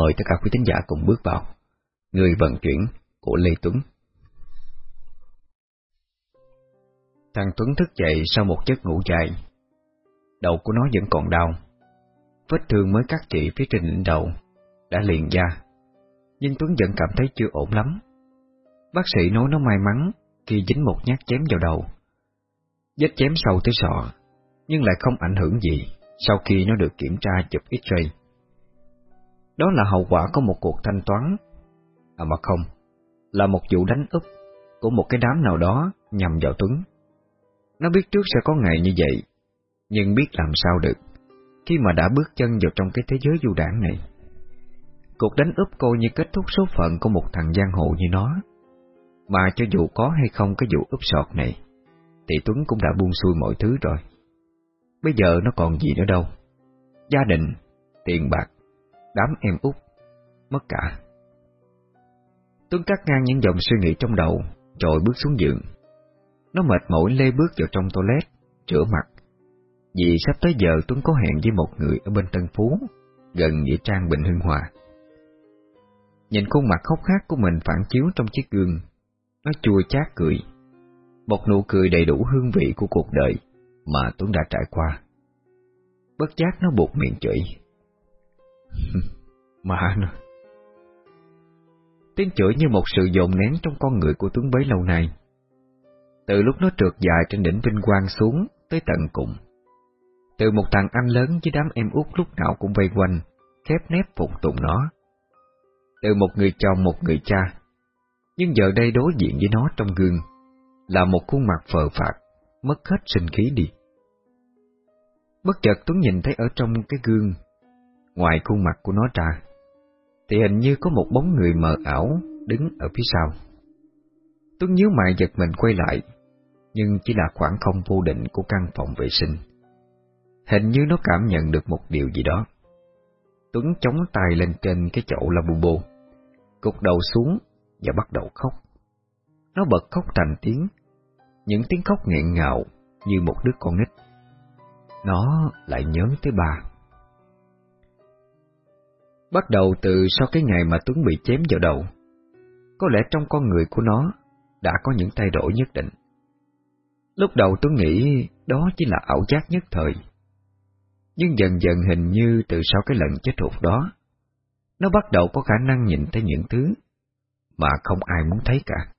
mời tất cả quý tín giả cùng bước vào. Người vận chuyển của Lê Tuấn. Thằng Tuấn thức dậy sau một giấc ngủ dài. Đầu của nó vẫn còn đau. Vết thương mới cắt chỉ phía trên đỉnh đầu, đã liền ra. Nhưng Tuấn vẫn cảm thấy chưa ổn lắm. Bác sĩ nói nó may mắn khi dính một nhát chém vào đầu. Vết chém sâu tới sọ, nhưng lại không ảnh hưởng gì sau khi nó được kiểm tra chụp x-ray. Đó là hậu quả của một cuộc thanh toán, à mà không, là một vụ đánh úp của một cái đám nào đó nhằm vào Tuấn. Nó biết trước sẽ có ngày như vậy, nhưng biết làm sao được khi mà đã bước chân vào trong cái thế giới du đảng này. Cuộc đánh úp cô như kết thúc số phận của một thằng giang hồ như nó. Mà cho dù có hay không cái vụ úp sọt này, thì Tuấn cũng đã buông xuôi mọi thứ rồi. Bây giờ nó còn gì nữa đâu. Gia đình, tiền bạc, đám em út, mất cả. Tuấn cắt ngang những dòng suy nghĩ trong đầu, rồi bước xuống giường. Nó mệt mỏi lê bước vào trong toilet, rửa mặt. Vì sắp tới giờ Tuấn có hẹn với một người ở bên Tân Phú, gần Nghĩa Trang Bình Hưng Hòa. Nhìn khuôn mặt khóc khát của mình phản chiếu trong chiếc gương, nó chua chát cười. Một nụ cười đầy đủ hương vị của cuộc đời mà Tuấn đã trải qua. Bất giác nó buộc miệng chửi. mà nó... Tiếng chửi như một sự dồn nén trong con người của Tuấn bấy lâu nay. Từ lúc nó trượt dài trên đỉnh vinh quang xuống tới tận cùng. Từ một thằng anh lớn với đám em út lúc nào cũng vây quanh, khép nép phục tùng nó. Từ một người chồng một người cha, nhưng giờ đây đối diện với nó trong gương là một khuôn mặt phờ phạt, mất hết sinh khí đi. Bất chợt Tuấn nhìn thấy ở trong cái gương, ngoài khuôn mặt của nó ra, thì hình như có một bóng người mờ ảo đứng ở phía sau. Tuấn nhíu mày giật mình quay lại, nhưng chỉ là khoảng không vô định của căn phòng vệ sinh. Hình như nó cảm nhận được một điều gì đó. Tuấn chống tay lên trên cái chậu lavabo, cục đầu xuống và bắt đầu khóc. Nó bật khóc thành tiếng, những tiếng khóc nghẹn ngào như một đứa con nít. Nó lại nhớ tới bà. Bắt đầu từ sau cái ngày mà Tuấn bị chém vào đầu, có lẽ trong con người của nó đã có những thay đổi nhất định. Lúc đầu Tuấn nghĩ đó chỉ là ảo giác nhất thời. Nhưng dần dần hình như từ sau cái lần chết hụt đó, nó bắt đầu có khả năng nhìn thấy những thứ mà không ai muốn thấy cả.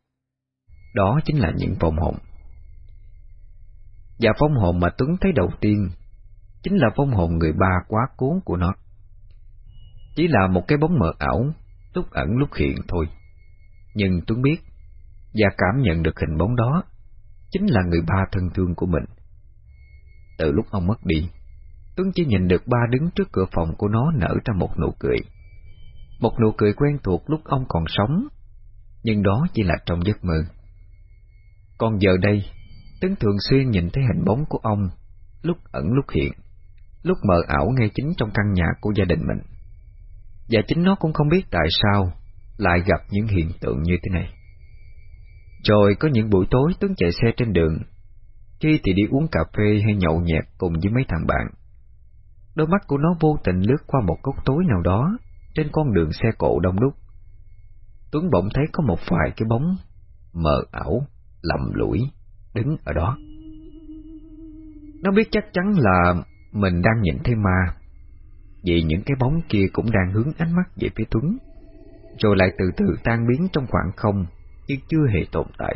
Đó chính là những vong hồn. Và vong hồn mà Tuấn thấy đầu tiên chính là vong hồn người ba quá cố của nó. Chỉ là một cái bóng mờ ảo, lúc ẩn lúc hiện thôi. Nhưng Tuấn biết, và cảm nhận được hình bóng đó, chính là người ba thân thương của mình. Từ lúc ông mất đi, Tuấn chỉ nhìn được ba đứng trước cửa phòng của nó nở ra một nụ cười. Một nụ cười quen thuộc lúc ông còn sống, nhưng đó chỉ là trong giấc mơ. Còn giờ đây, Tuấn thường xuyên nhìn thấy hình bóng của ông, lúc ẩn lúc hiện, lúc mờ ảo ngay chính trong căn nhà của gia đình mình. Và chính nó cũng không biết tại sao lại gặp những hiện tượng như thế này. Rồi có những buổi tối Tuấn chạy xe trên đường, khi thì đi uống cà phê hay nhậu nhẹt cùng với mấy thằng bạn. Đôi mắt của nó vô tình lướt qua một góc tối nào đó trên con đường xe cộ đông đúc. Tuấn bỗng thấy có một vài cái bóng mờ ảo, lầm lũi, đứng ở đó. Nó biết chắc chắn là mình đang nhìn thấy ma, vì những cái bóng kia cũng đang hướng ánh mắt về phía Tuấn, rồi lại từ từ tan biến trong khoảng không như chưa hề tồn tại.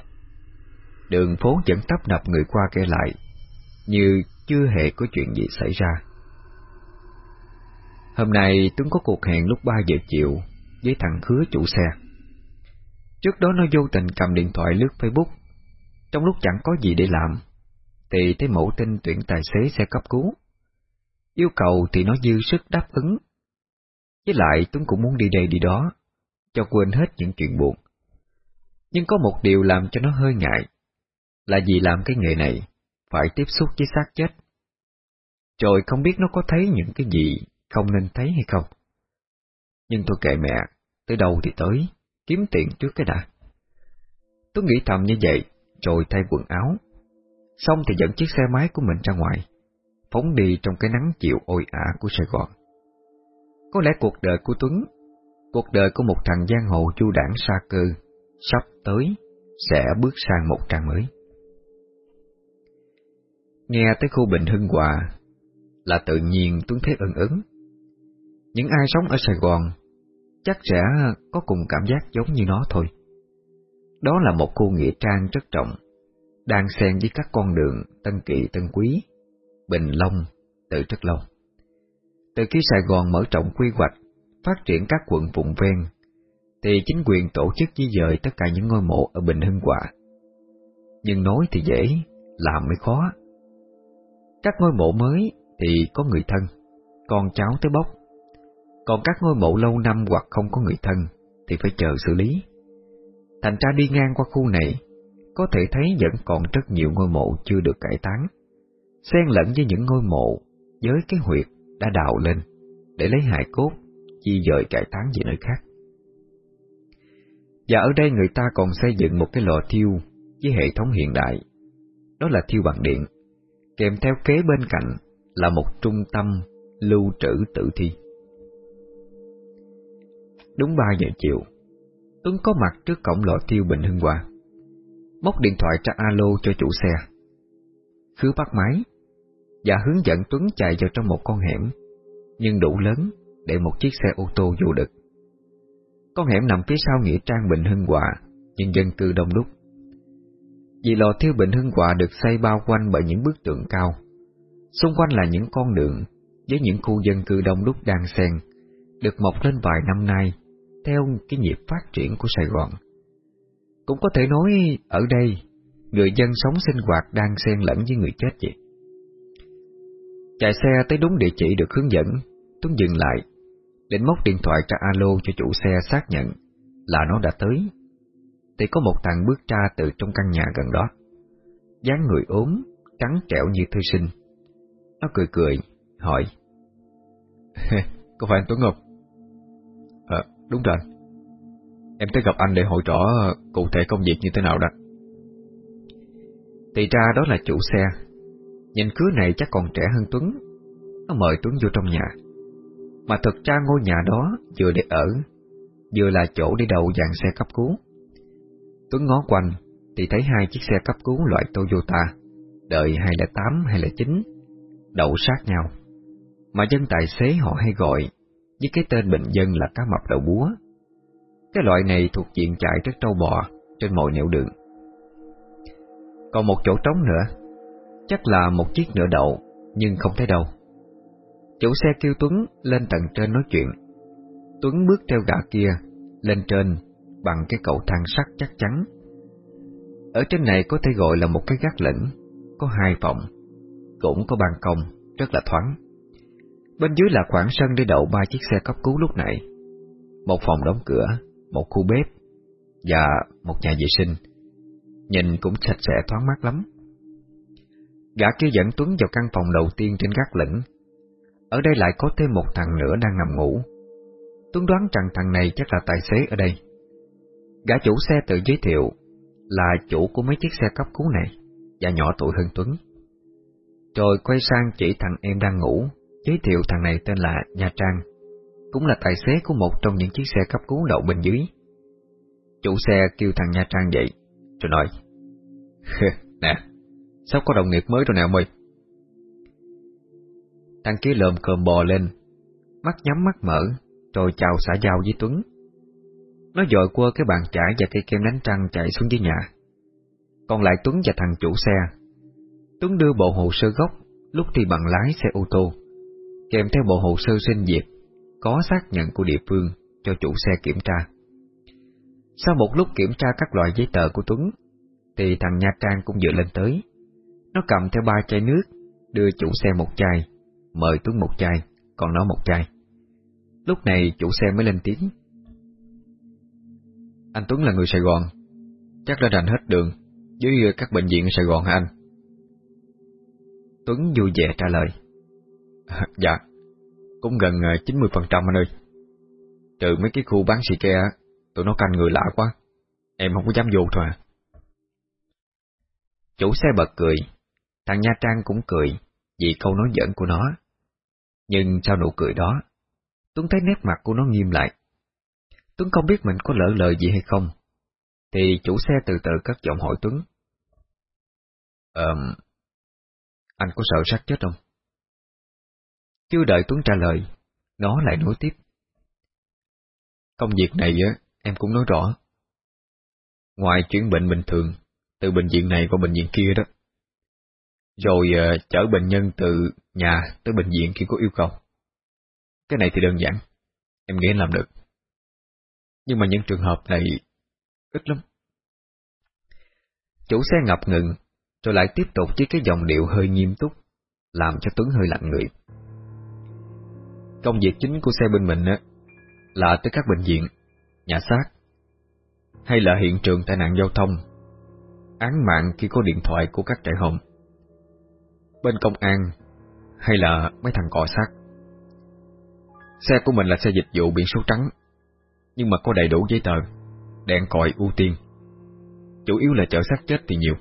Đường phố vẫn tấp nập người qua kể lại, như chưa hề có chuyện gì xảy ra. Hôm nay Tuấn có cuộc hẹn lúc 3 giờ chiều với thằng Khứa chủ xe. Trước đó nó vô tình cầm điện thoại lướt Facebook. Trong lúc chẳng có gì để làm, thì thấy mẫu tin tuyển tài xế xe cấp cứu. Yêu cầu thì nó dư sức đáp ứng. Với lại Tuấn cũng muốn đi đây đi đó, cho quên hết những chuyện buồn. Nhưng có một điều làm cho nó hơi ngại, là vì làm cái nghề này, phải tiếp xúc với xác chết. Rồi không biết nó có thấy những cái gì không nên thấy hay không. Nhưng tôi kệ mẹ, tới đâu thì tới, kiếm tiền trước cái đã. Tôi nghĩ thầm như vậy, rồi thay quần áo. Xong thì dẫn chiếc xe máy của mình ra ngoài, phóng đi trong cái nắng chiều oi ả của Sài Gòn. Có lẽ cuộc đời của Tuấn Cuộc đời của một thằng giang hồ chu đảng xa cơ sắp tới sẽ bước sang một trang mới. Nghe tới khu Bình Hưng Hòa là tự nhiên Tuấn thấy ân ứng. Những ai sống ở Sài Gòn chắc sẽ có cùng cảm giác giống như nó thôi. Đó là một khu nghĩa trang rất trọng, đang xen với các con đường Tân Kỵ Tân Quý, Bình Long từ rất lâu. Từ khi Sài Gòn mở rộng quy hoạch, phát triển các quận vùng ven, thì chính quyền tổ chức di dời tất cả những ngôi mộ ở Bình Hưng Hòa. Nhưng nói thì dễ, làm mới khó. Các ngôi mộ mới thì có người thân, con cháu tới bốc. Còn các ngôi mộ lâu năm hoặc không có người thân thì phải chờ xử lý. Thành ra đi ngang qua khu này, có thể thấy vẫn còn rất nhiều ngôi mộ chưa được cải tán, xen lẫn với những ngôi mộ với cái huyệt đã đào lên để lấy hài cốt di dời cải tán về nơi khác. Và ở đây người ta còn xây dựng một cái lò thiêu với hệ thống hiện đại. Đó là thiêu bằng điện, kèm theo kế bên cạnh là một trung tâm lưu trữ tử thi. Đúng 3 giờ chiều, Tuấn có mặt trước cổng lò thiêu Bình Hưng Hòa. Móc điện thoại ra alo cho chủ xe. Khứ bắt máy và hướng dẫn Tuấn chạy vào trong một con hẻm, nhưng đủ lớn để một chiếc xe ô tô vô được. Con hẻm nằm phía sau nghĩa trang Bình Hưng Hòa, nhưng dân cư đông đúc. Vì lò thiêu Bình Hưng Hòa được xây bao quanh bởi những bức tượng cao, xung quanh là những con đường với những khu dân cư đông đúc đang xen, được mọc lên vài năm nay theo cái nhịp phát triển của Sài Gòn. Cũng có thể nói ở đây, người dân sống sinh hoạt đang xen lẫn với người chết vậy. Chạy xe tới đúng địa chỉ được hướng dẫn, Tuấn dừng lại, định móc điện thoại ra alo cho chủ xe xác nhận là nó đã tới. Thì có một thằng bước ra từ trong căn nhà gần đó. dáng người ốm, trắng trẻo như thư sinh. Nó cười cười, hỏi. có phải anh Tuấn không? Ờ, đúng rồi. Em tới gặp anh để hỏi rõ cụ thể công việc như thế nào đó. Thì ra đó là chủ xe. Nhìn cưới này chắc còn trẻ hơn Tuấn. Nó mời Tuấn vô trong nhà. Mà thực ra ngôi nhà đó vừa để ở, vừa là chỗ để đậu dàn xe cấp cứu. Tuấn ngó quanh thì thấy hai chiếc xe cấp cứu loại Toyota, đợi 208, 209, đậu sát nhau. Mà dân tài xế họ hay gọi với cái tên bình dân là cá mập đầu búa. Cái loại này thuộc diện chạy rất trâu bò trên mọi nẻo đường. Còn một chỗ trống nữa, chắc là một chiếc nửa đậu, nhưng không thấy đâu. Chủ xe kêu Tuấn lên tầng trên nói chuyện. Tuấn bước theo gã kia, lên trên, bằng cái cầu thang sắt chắc chắn. Ở trên này có thể gọi là một cái gác lửng, có hai phòng, cũng có ban công, rất là thoáng. Bên dưới là khoảng sân để đậu ba chiếc xe cấp cứu lúc nãy. Một phòng đóng cửa, một khu bếp và một nhà vệ sinh. Nhìn cũng sạch sẽ thoáng mát lắm. Gã kia dẫn Tuấn vào căn phòng đầu tiên trên gác lửng. Ở đây lại có thêm một thằng nữa đang nằm ngủ. Tuấn đoán rằng thằng này chắc là tài xế ở đây. Gã chủ xe tự giới thiệu là chủ của mấy chiếc xe cấp cứu này và nhỏ tuổi hơn Tuấn. Rồi quay sang chỉ thằng em đang ngủ, giới thiệu thằng này tên là Nha Trang, cũng là tài xế của một trong những chiếc xe cấp cứu đậu bên dưới. Chủ xe kêu thằng Nha Trang dậy, rồi nói, Nè, sắp có đồng nghiệp mới rồi nè ông ơi. Thằng kia lồm cơm bò lên, mắt nhắm mắt mở, rồi chào xã giao với Tuấn. Nó dội qua cái bàn chải và cây kem đánh răng chạy xuống dưới nhà. Còn lại Tuấn và thằng chủ xe. Tuấn đưa bộ hồ sơ gốc lúc thì bằng lái xe ô tô, kèm theo bộ hồ sơ sinh việc, có xác nhận của địa phương cho chủ xe kiểm tra. Sau một lúc kiểm tra các loại giấy tờ của Tuấn, thì thằng Nha Trang cũng dựa lên tới. Nó cầm theo ba chai nước, đưa chủ xe một chai, mời Tuấn một chai, còn nó một chai. Lúc này chủ xe mới lên tiếng. Anh Tuấn là người Sài Gòn, chắc đã rành hết đường với các bệnh viện ở Sài Gòn hả anh? Tuấn vui vẻ trả lời. dạ, cũng gần ờ, 90% anh ơi. Trừ mấy cái khu bán xì ke, tụi nó canh người lạ quá. Em không có dám vô thôi à. Chủ xe bật cười, thằng Nha Trang cũng cười vì câu nói giỡn của nó. Nhưng sau nụ cười đó, Tuấn thấy nét mặt của nó nghiêm lại. Tuấn không biết mình có lỡ lời gì hay không, thì chủ xe từ từ cất giọng hỏi Tuấn. Ờm, anh có sợ sát chết không? Chưa đợi Tuấn trả lời, nó lại nói tiếp. Công việc này á, em cũng nói rõ. Ngoài chuyển bệnh bình thường, từ bệnh viện này qua bệnh viện kia đó, rồi uh, chở bệnh nhân từ nhà tới bệnh viện khi có yêu cầu. Cái này thì đơn giản, em nghĩ làm được. Nhưng mà những trường hợp này ít lắm. Chủ xe ngập ngừng, rồi lại tiếp tục với cái dòng điệu hơi nghiêm túc, làm cho Tuấn hơi lạnh người. Công việc chính của xe bên mình á, là tới các bệnh viện, nhà xác, hay là hiện trường tai nạn giao thông, án mạng khi có điện thoại của các trại hồng bên công an, hay là mấy thằng cọ sát Xe của mình là xe dịch vụ biển số trắng, nhưng mà có đầy đủ giấy tờ, đèn còi ưu tiên. Chủ yếu là chở xác chết thì nhiều.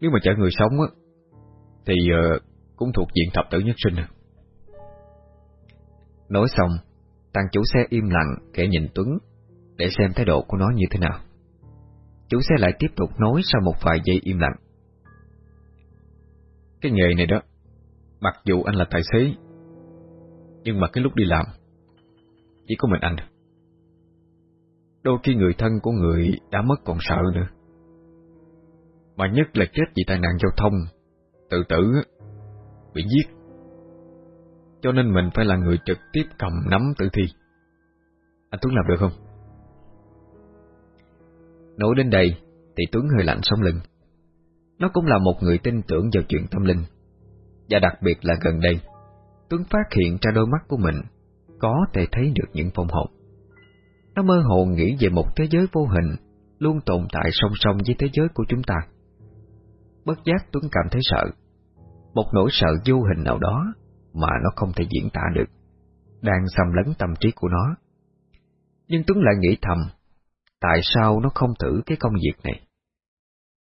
Nếu mà chở người sống á, thì uh, cũng thuộc diện thập tử nhất sinh. Nói xong, Tăng chủ xe im lặng kể nhìn Tuấn để xem thái độ của nó như thế nào. Chủ xe lại tiếp tục nói sau một vài giây im lặng. Cái nghề này đó, mặc dù anh là tài xế, nhưng mà cái lúc đi làm, chỉ có mình anh. Đôi khi người thân của người đã mất còn sợ nữa. Mà nhất là chết vì tai nạn giao thông, tự tử, bị giết. Cho nên mình phải là người trực tiếp cầm nắm tử thi. Anh Tuấn làm được không? Nói đến đây thì Tuấn hơi lạnh sống lưng. Nó cũng là một người tin tưởng vào chuyện tâm linh. Và đặc biệt là gần đây, Tuấn phát hiện ra đôi mắt của mình có thể thấy được những phong hồn. Nó mơ hồ nghĩ về một thế giới vô hình luôn tồn tại song song với thế giới của chúng ta. Bất giác Tuấn cảm thấy sợ. Một nỗi sợ vô hình nào đó mà nó không thể diễn tả được, đang xâm lấn tâm trí của nó. Nhưng Tuấn lại nghĩ thầm, tại sao nó không thử cái công việc này?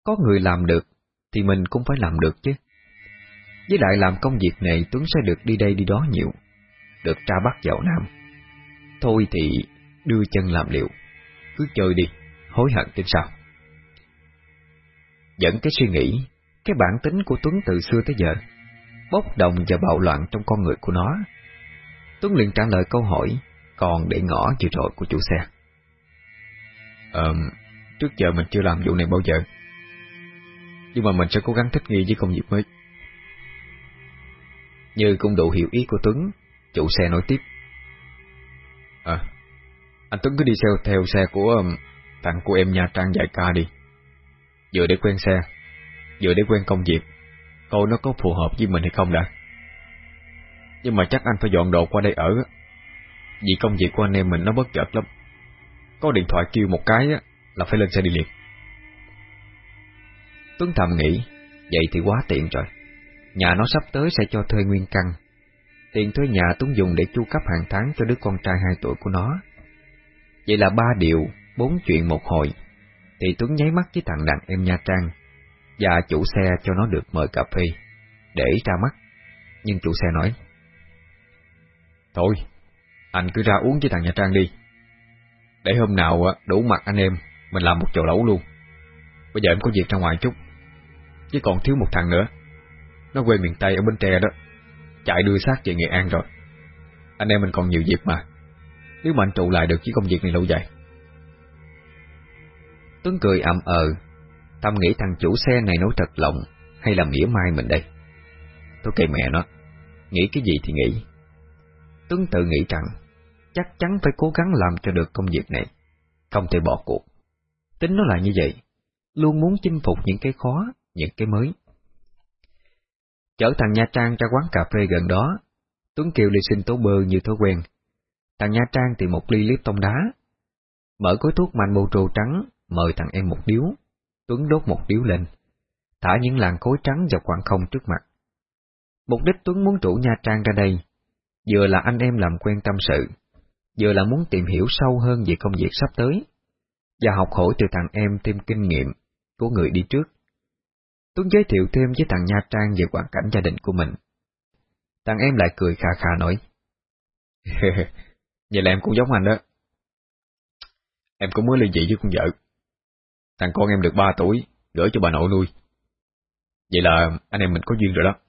Có người làm được, thì mình cũng phải làm được chứ. Với lại làm công việc này Tuấn sẽ được đi đây đi đó nhiều, được tra bắt vào Nam. Thôi thì đưa chân làm liệu, cứ chơi đi, hối hận tính sao. Dẫn cái suy nghĩ, cái bản tính của Tuấn từ xưa tới giờ, bốc đồng và bạo loạn trong con người của nó. Tuấn liền trả lời câu hỏi còn để ngỏ vừa rồi của chủ xe. Ờ, trước giờ mình chưa làm vụ này bao giờ. Nhưng mà mình sẽ cố gắng thích nghi với công việc mới. Như cũng đủ hiểu ý của Tuấn, chủ xe nói tiếp. À, anh Tuấn cứ đi theo theo xe của um, thằng của em Nha Trang dạy ca đi. Vừa để quen xe, vừa để quen công việc, coi nó có phù hợp với mình hay không đã. Nhưng mà chắc anh phải dọn đồ qua đây ở vì công việc của anh em mình nó bất chợt lắm Có điện thoại kêu một cái là phải lên xe đi liền Tuấn thầm nghĩ Vậy thì quá tiện rồi. Nhà nó sắp tới sẽ cho thuê nguyên căn. Tiền thuê nhà Tuấn dùng để chu cấp hàng tháng cho đứa con trai hai tuổi của nó. Vậy là ba điều, bốn chuyện một hồi. Thì Tuấn nháy mắt với thằng đàn em Nha Trang Và chủ xe cho nó được mời cà phê Để ra mắt. Nhưng chủ xe nói Thôi, anh cứ ra uống với thằng Nha Trang đi. Để hôm nào à, đủ mặt anh em, mình làm một chầu lẩu luôn. Bây giờ em có việc ra ngoài chút. Chứ còn thiếu một thằng nữa. Nó quê miền Tây ở Bến Tre đó. Chạy đưa xác về Nghệ An rồi. Anh em mình còn nhiều việc mà. Nếu mà anh trụ lại được với công việc này lâu dài. Tuấn cười ậm ờ, Tâm nghĩ thằng chủ xe này nói thật lòng hay là mỉa mai mình đây. Tôi kệ mẹ nó, nghĩ cái gì thì nghĩ. Tuấn tự nghĩ rằng chắc chắn phải cố gắng làm cho được công việc này, không thể bỏ cuộc. Tính nó là như vậy, luôn muốn chinh phục những cái khó, những cái mới. Chở thằng Nha Trang ra quán cà phê gần đó, Tuấn Kiều đi xin tố bơ như thói quen. Thằng Nha Trang thì một ly liếp tông đá. Mở gói thuốc mạnh mô trù trắng, mời thằng em một điếu. Tuấn đốt một điếu lên, thả những làn khối trắng vào khoảng không trước mặt. Mục đích Tuấn muốn rủ Nha Trang ra đây, vừa là anh em làm quen tâm sự, vừa là muốn tìm hiểu sâu hơn về công việc sắp tới, và học hỏi từ thằng em thêm kinh nghiệm của người đi trước. Tuấn giới thiệu thêm với thằng Nha Trang về hoàn cảnh gia đình của mình. Thằng em lại cười khà khà nói, Vậy là em cũng giống anh đó. Em cũng mới ly dị với con vợ. Thằng con em được 3 tuổi, gửi cho bà nội nuôi. Vậy là anh em mình có duyên rồi đó.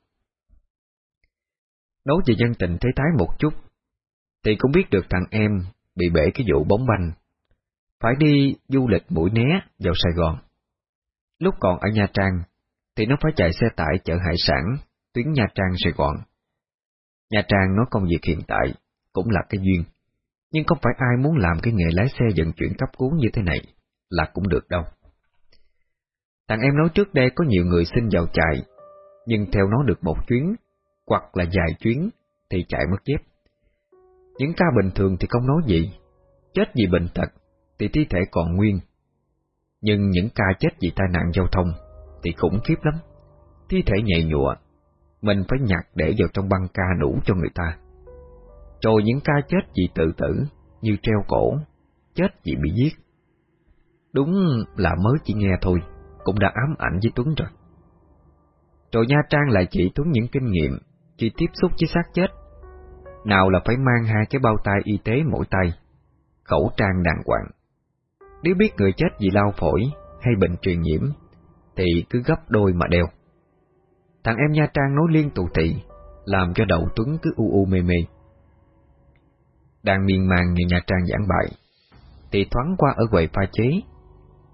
Nói về dân tình thế thái một chút, thì cũng biết được thằng em bị bể cái vụ bóng banh. Phải đi du lịch mũi né vào Sài Gòn. Lúc còn ở Nha Trang, thì nó phải chạy xe tải chở hải sản, tuyến Nha Trang Sài Gòn. Nha Trang nói công việc hiện tại cũng là cái duyên, nhưng không phải ai muốn làm cái nghề lái xe vận chuyển cấp cứu như thế này là cũng được đâu. Thằng em nói trước đây có nhiều người xin vào chạy, nhưng theo nó được một chuyến, hoặc là vài chuyến, thì chạy mất dép. Những ca bình thường thì không nói gì, chết vì bệnh tật thì thi thể còn nguyên. Nhưng những ca chết vì tai nạn giao thông thì khủng khiếp lắm. Thi thể nhầy nhụa, mình phải nhặt để vào trong băng ca đủ cho người ta. Rồi những ca chết vì tự tử, như treo cổ, chết vì bị giết. Đúng là mới chỉ nghe thôi, cũng đã ám ảnh với Tuấn rồi. Rồi Nha Trang lại chỉ Tuấn những kinh nghiệm khi tiếp xúc với xác chết. Nào là phải mang hai cái bao tay y tế mỗi tay, khẩu trang đàng hoàng. Nếu biết người chết vì lao phổi hay bệnh truyền nhiễm, thì cứ gấp đôi mà đeo. Thằng em Nha Trang nói liên tụ tị, làm cho đầu Tuấn cứ u u mê mê. Đang miên man nghe Nha Trang giảng bài, thì thoáng qua ở quầy pha chế,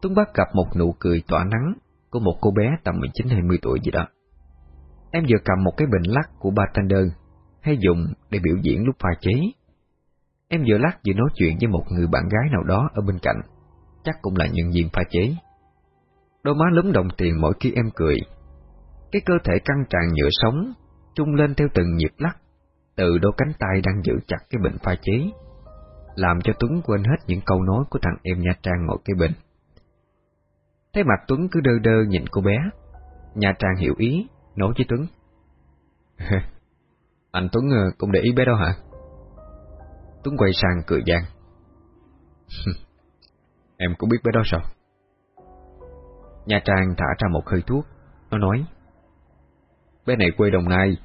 Tuấn bắt gặp một nụ cười tỏa nắng của một cô bé tầm 19-20 tuổi gì đó. Em vừa cầm một cái bình lắc của bartender hay dùng để biểu diễn lúc pha chế. Em vừa lắc vừa nói chuyện với một người bạn gái nào đó ở bên cạnh, chắc cũng là nhân viên pha chế. Đôi má lúm đồng tiền mỗi khi em cười. Cái cơ thể căng tràn nhựa sống, trung lên theo từng nhịp lắc, từ đôi cánh tay đang giữ chặt cái bình pha chế, làm cho Tuấn quên hết những câu nói của thằng em Nha Trang ngồi cái bình. Thấy mặt Tuấn cứ đơ đơ nhìn cô bé, Nha Trang hiểu ý, nói với Tuấn. Anh Tuấn ờ, cũng để ý bé đó hả? Tuấn quay sang cười gian. em cũng biết bé đó sao? Nha Trang thả ra một hơi thuốc, nó nói. Bé này quê Đồng Nai,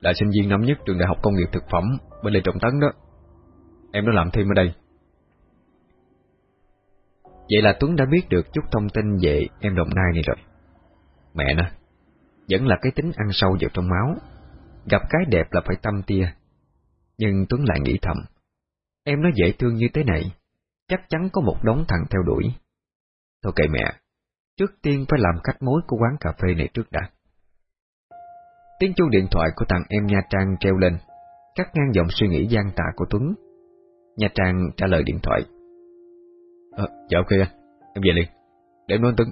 là sinh viên năm nhất trường Đại học Công nghiệp Thực phẩm bên Lê Trọng Tấn đó. Em nó làm thêm ở đây. Vậy là Tuấn đã biết được chút thông tin về em Đồng Nai này rồi. Mẹ nó, vẫn là cái tính ăn sâu vào trong máu, gặp cái đẹp là phải tâm tia. Nhưng Tuấn lại nghĩ thầm, em nó dễ thương như thế này, chắc chắn có một đống thằng theo đuổi. Thôi kệ mẹ, trước tiên phải làm khách mối của quán cà phê này trước đã. Tiếng chuông điện thoại của thằng em Nha Trang treo lên, cắt ngang dòng suy nghĩ gian tà của Tuấn. Nha Trang trả lời điện thoại. Ờ, dạ ok anh, em về liền, để em nói Tuấn.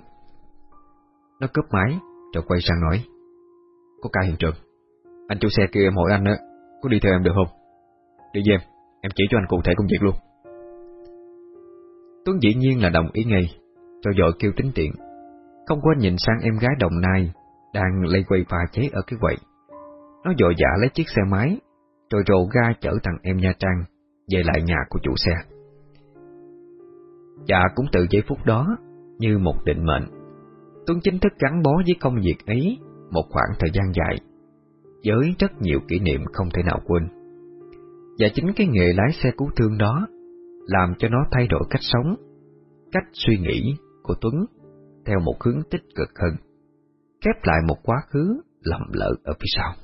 Nó cướp máy, rồi quay sang nói. Có ca hiện trường, anh chủ xe kêu em hỏi anh á, có đi theo em được không? Đi với em, em chỉ cho anh cụ thể công việc luôn. Tuấn dĩ nhiên là đồng ý ngay, rồi dội kêu tính tiện. Không quên nhìn sang em gái đồng nai, đang lây quay pha chế ở cái quầy. Nó dội dạ lấy chiếc xe máy, rồi rồ ga chở thằng em Nha Trang về lại nhà của chủ xe. Dạ cũng từ giây phút đó, như một định mệnh, Tuấn chính thức gắn bó với công việc ấy một khoảng thời gian dài, với rất nhiều kỷ niệm không thể nào quên. Và chính cái nghề lái xe cứu thương đó làm cho nó thay đổi cách sống, cách suy nghĩ của Tuấn theo một hướng tích cực hơn, khép lại một quá khứ lầm lỡ ở phía sau.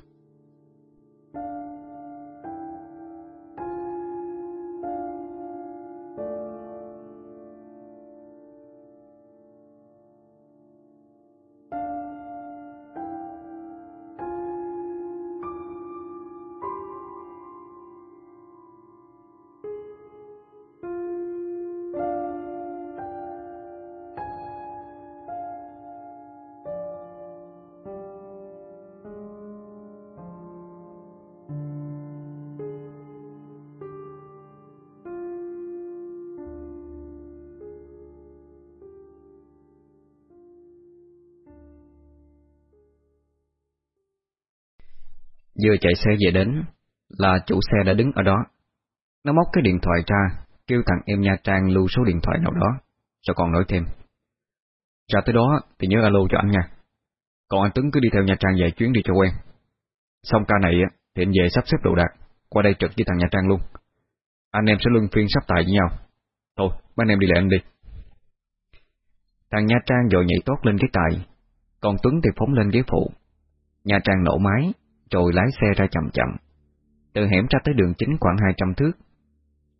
Vừa chạy xe về đến, là chủ xe đã đứng ở đó. Nó móc cái điện thoại ra, kêu thằng em Nha Trang lưu số điện thoại nào đó, rồi còn nói thêm. Ra tới đó thì nhớ alo cho anh nha. Còn anh Tuấn cứ đi theo Nha Trang về chuyến đi cho quen. Xong ca này thì anh về sắp xếp đồ đạc, qua đây trực với thằng Nha Trang luôn. Anh em sẽ luân phiên sắp tài với nhau. Thôi, mấy anh em đi lại anh đi. Thằng Nha Trang dội nhảy tốt lên cái tài, còn Tuấn thì phóng lên ghế phụ. Nha Trang nổ máy, rồi lái xe ra chậm chậm. Từ hẻm ra tới đường chính khoảng 200 thước.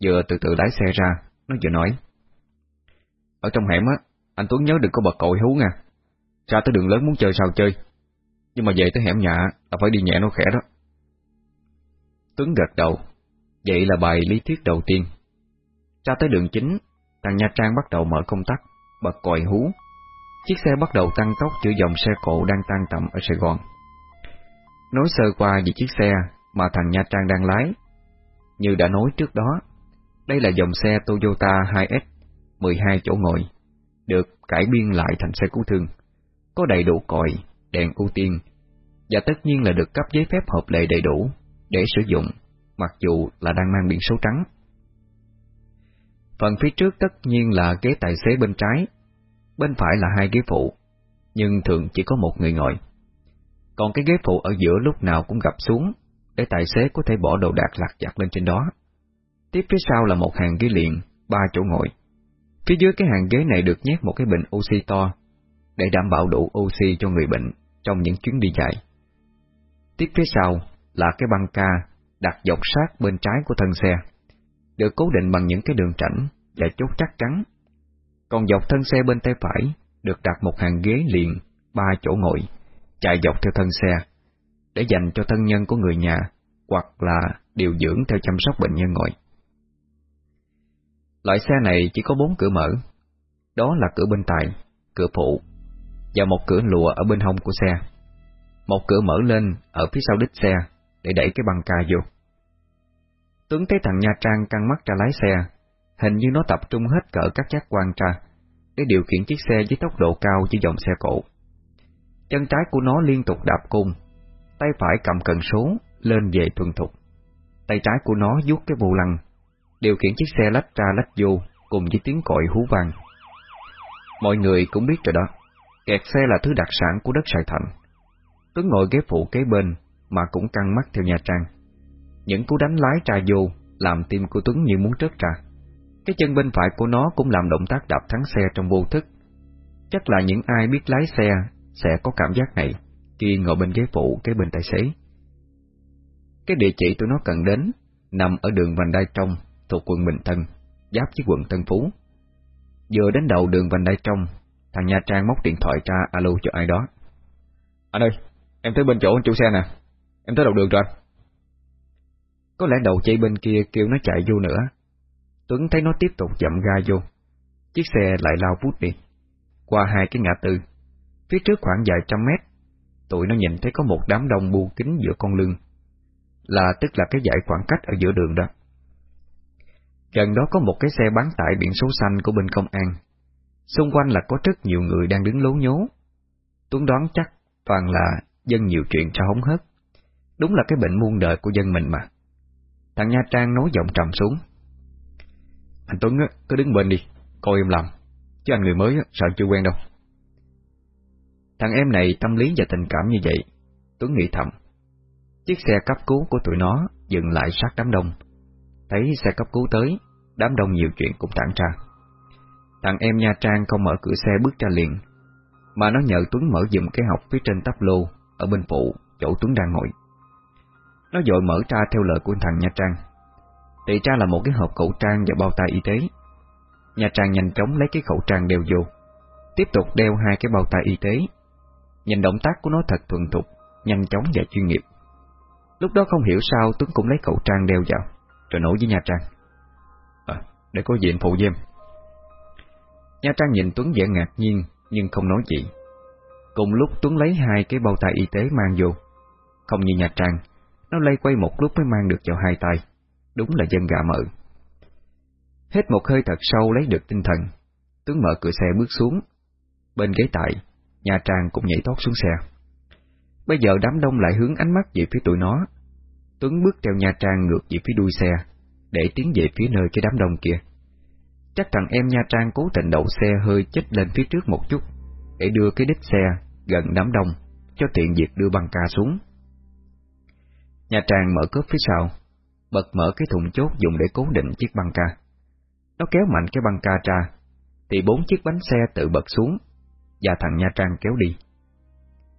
Vừa từ từ lái xe ra, nó vừa nói. Ở trong hẻm á, anh Tuấn nhớ đừng có bật cội hú nha. Ra tới đường lớn muốn chơi sao chơi. Nhưng mà về tới hẻm nhà là phải đi nhẹ nó khẽ đó. Tuấn gật đầu. Vậy là bài lý thuyết đầu tiên. Ra tới đường chính, thằng Nha Trang bắt đầu mở công tắc, bật còi hú. Chiếc xe bắt đầu tăng tốc giữa dòng xe cộ đang tan tầm ở Sài Gòn. Nói sơ qua về chiếc xe mà thằng Nha Trang đang lái. Như đã nói trước đó, đây là dòng xe Toyota 2S 12 chỗ ngồi, được cải biên lại thành xe cứu thương, có đầy đủ còi, đèn ưu tiên, và tất nhiên là được cấp giấy phép hợp lệ đầy đủ để sử dụng, mặc dù là đang mang biển số trắng. Phần phía trước tất nhiên là ghế tài xế bên trái, bên phải là hai ghế phụ, nhưng thường chỉ có một người ngồi. Còn cái ghế phụ ở giữa lúc nào cũng gập xuống, để tài xế có thể bỏ đồ đạc lạc giặt lên trên đó. Tiếp phía sau là một hàng ghế liền, ba chỗ ngồi. Phía dưới cái hàng ghế này được nhét một cái bình oxy to, để đảm bảo đủ oxy cho người bệnh trong những chuyến đi dài. Tiếp phía sau là cái băng ca đặt dọc sát bên trái của thân xe, được cố định bằng những cái đường rãnh và chốt chắc chắn. Còn dọc thân xe bên tay phải được đặt một hàng ghế liền, ba chỗ ngồi, chạy dọc theo thân xe, để dành cho thân nhân của người nhà hoặc là điều dưỡng theo chăm sóc bệnh nhân ngồi. Loại xe này chỉ có bốn cửa mở, đó là cửa bên tài, cửa phụ và một cửa lùa ở bên hông của xe. Một cửa mở lên ở phía sau đít xe để đẩy cái băng ca vô. Tuấn thấy thằng Nha Trang căng mắt ra lái xe, hình như nó tập trung hết cỡ các giác quan ra để điều khiển chiếc xe với tốc độ cao với dòng xe cộ. Chân trái của nó liên tục đạp cung, tay phải cầm cần số lên về thuần thục. Tay trái của nó vuốt cái vô lăng, điều khiển chiếc xe lách ra lách vô cùng với tiếng còi hú vang. Mọi người cũng biết rồi đó, kẹt xe là thứ đặc sản của đất Sài Thành. Tuấn ngồi ghế phụ kế bên mà cũng căng mắt theo Nha Trang. Những cú đánh lái ra vô làm tim của Tuấn như muốn trớt ra. Cái chân bên phải của nó cũng làm động tác đạp thắng xe trong vô thức. Chắc là những ai biết lái xe sẽ có cảm giác này khi ngồi bên ghế phụ cái bên tài xế. Cái địa chỉ tụi nó cần đến nằm ở đường vành đai trong thuộc quận Bình Tân, giáp với quận Tân Phú. Vừa đến đầu đường vành đai trong, thằng Nha Trang móc điện thoại ra alo cho ai đó. Anh ơi, em tới bên chỗ anh chủ xe nè, em tới đầu đường rồi. Có lẽ đầu dây bên kia kêu nó chạy vô nữa. Tuấn thấy nó tiếp tục chậm ga vô. Chiếc xe lại lao vút đi. Qua hai cái ngã tư, phía trước khoảng vài trăm mét, tụi nó nhìn thấy có một đám đông bu kính giữa con lưng. Là tức là cái dãy khoảng cách ở giữa đường đó. Gần đó có một cái xe bán tải biển số xanh của bên công an. Xung quanh là có rất nhiều người đang đứng lố nhố. Tuấn đoán chắc toàn là dân nhiều chuyện cho hống hớt. Đúng là cái bệnh muôn đời của dân mình mà. Thằng Nha Trang nói giọng trầm xuống. Anh Tuấn á, cứ đứng bên đi, coi em làm. Chứ anh người mới á, sợ chưa quen đâu. Thằng em này tâm lý và tình cảm như vậy, Tuấn nghĩ thầm. Chiếc xe cấp cứu của tụi nó dừng lại sát đám đông. Thấy xe cấp cứu tới, đám đông nhiều chuyện cũng tản ra. Thằng em Nha Trang không mở cửa xe bước ra liền, mà nó nhờ Tuấn mở dùm cái học phía trên tắp lô ở bên phụ, chỗ Tuấn đang ngồi. Nó dội mở ra theo lời của thằng Nha Trang. Thì ra là một cái hộp khẩu trang và bao tay y tế. Nha Trang nhanh chóng lấy cái khẩu trang đeo vô, tiếp tục đeo hai cái bao tay y tế. Nhìn động tác của nó thật thuần thục, nhanh chóng và chuyên nghiệp. Lúc đó không hiểu sao Tuấn cũng lấy khẩu trang đeo vào, rồi nổi với Nha Trang. À, để có diện phụ với Nha Trang nhìn Tuấn vẻ ngạc nhiên, nhưng không nói gì. Cùng lúc Tuấn lấy hai cái bao tay y tế mang vô. Không như Nha Trang, nó lay quay một lúc mới mang được vào hai tay. Đúng là dân gà mợ. Hết một hơi thật sâu lấy được tinh thần, Tuấn mở cửa xe bước xuống. Bên ghế tại, Nhà Trang cũng nhảy tót xuống xe. Bây giờ đám đông lại hướng ánh mắt về phía tụi nó. Tuấn bước theo Nha Trang ngược về phía đuôi xe, để tiến về phía nơi cái đám đông kia. Chắc thằng em Nha Trang cố tình đậu xe hơi chết lên phía trước một chút, để đưa cái đít xe gần đám đông, cho tiện việc đưa băng ca xuống. Nha Trang mở cốp phía sau, bật mở cái thùng chốt dùng để cố định chiếc băng ca. Nó kéo mạnh cái băng ca ra, thì bốn chiếc bánh xe tự bật xuống, và thằng Nha Trang kéo đi.